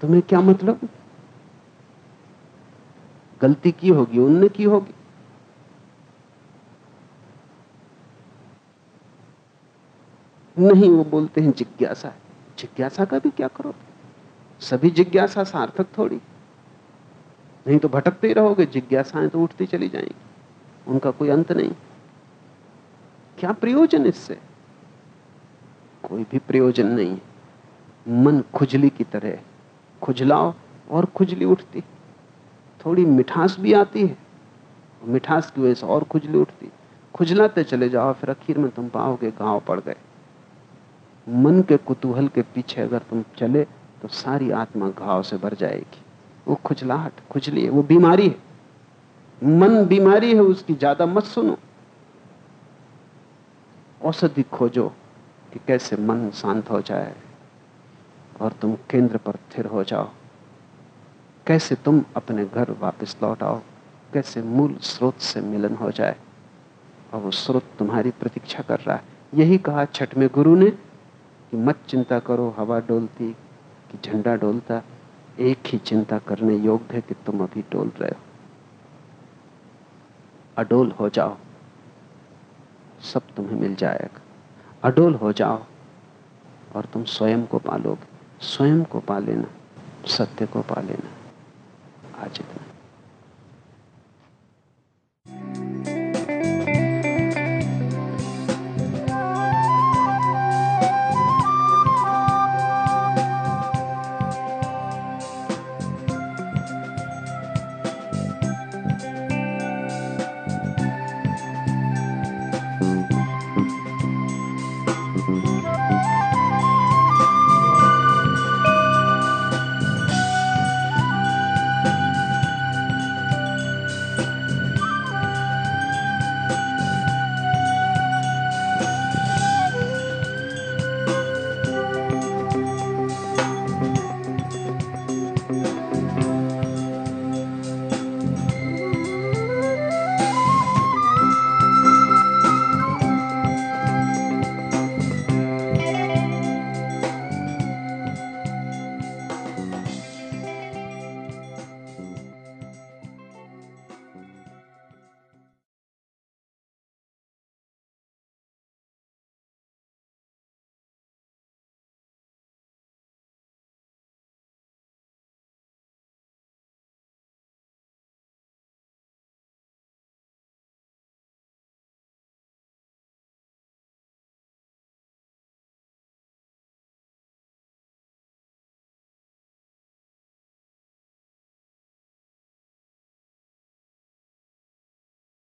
तुम्हें क्या मतलब? गलती की होगी, उनने की होगी? नहीं, वो बोलते हैं जिज्ञासा है। जिज्ञासा का भी क्या करो? सभी जिज्ञासा सार्थक थोड़ी। नहीं तो भटकते ही रहोगे, जिज्ञासाएँ तो उठती चली जाएँगी। उनका कोई अंत नहीं। क्या प्रयोजन इससे? कोई भी प्रयोजन नहीं मन खुजली की तरह खुजलाओ और खुजली उठती। थोड़ी मिठास भी आती है। मिठास की वजह से और खुजली उठती। खुजलाते चले जाओ, फिर आखिर में तुम पाओगे, घाव पड़ गए। मन के कुतूहल के पीछे अगर तुम चले तो सारी आत्मा घाव से भर जाएगी। वो खुजलाहट, खुजली है, वो बीमारी है। मन बीमारी है, उसकी ज़्यादा मत सुनो। औषधि खोजो कि कैसे मन शांत हो जाए और तुम केंद्र पर स्थिर हो जाओ। कैसे तुम अपने घर वापस लौट आओ। कैसे मूल स्रोत से मिलन हो जाए। और वो स्रोत तुम्हारी प्रतीक्षा कर रहा है। यही कहा छठ में गुरु ने। कि मत चिंता करो, हवा डोलती, कि झंडा डोलता, एक ही चिंता करने योग्य है कि तुम अभी डोल रहे हो। अडोल हो जाओ, सब तुम्हें मिल जाएगा। अडोल हो जाओ, और तुम स्वयं को पालोगे। स्वयं को पा लेना, सत्य को पा लेना। आज इतना।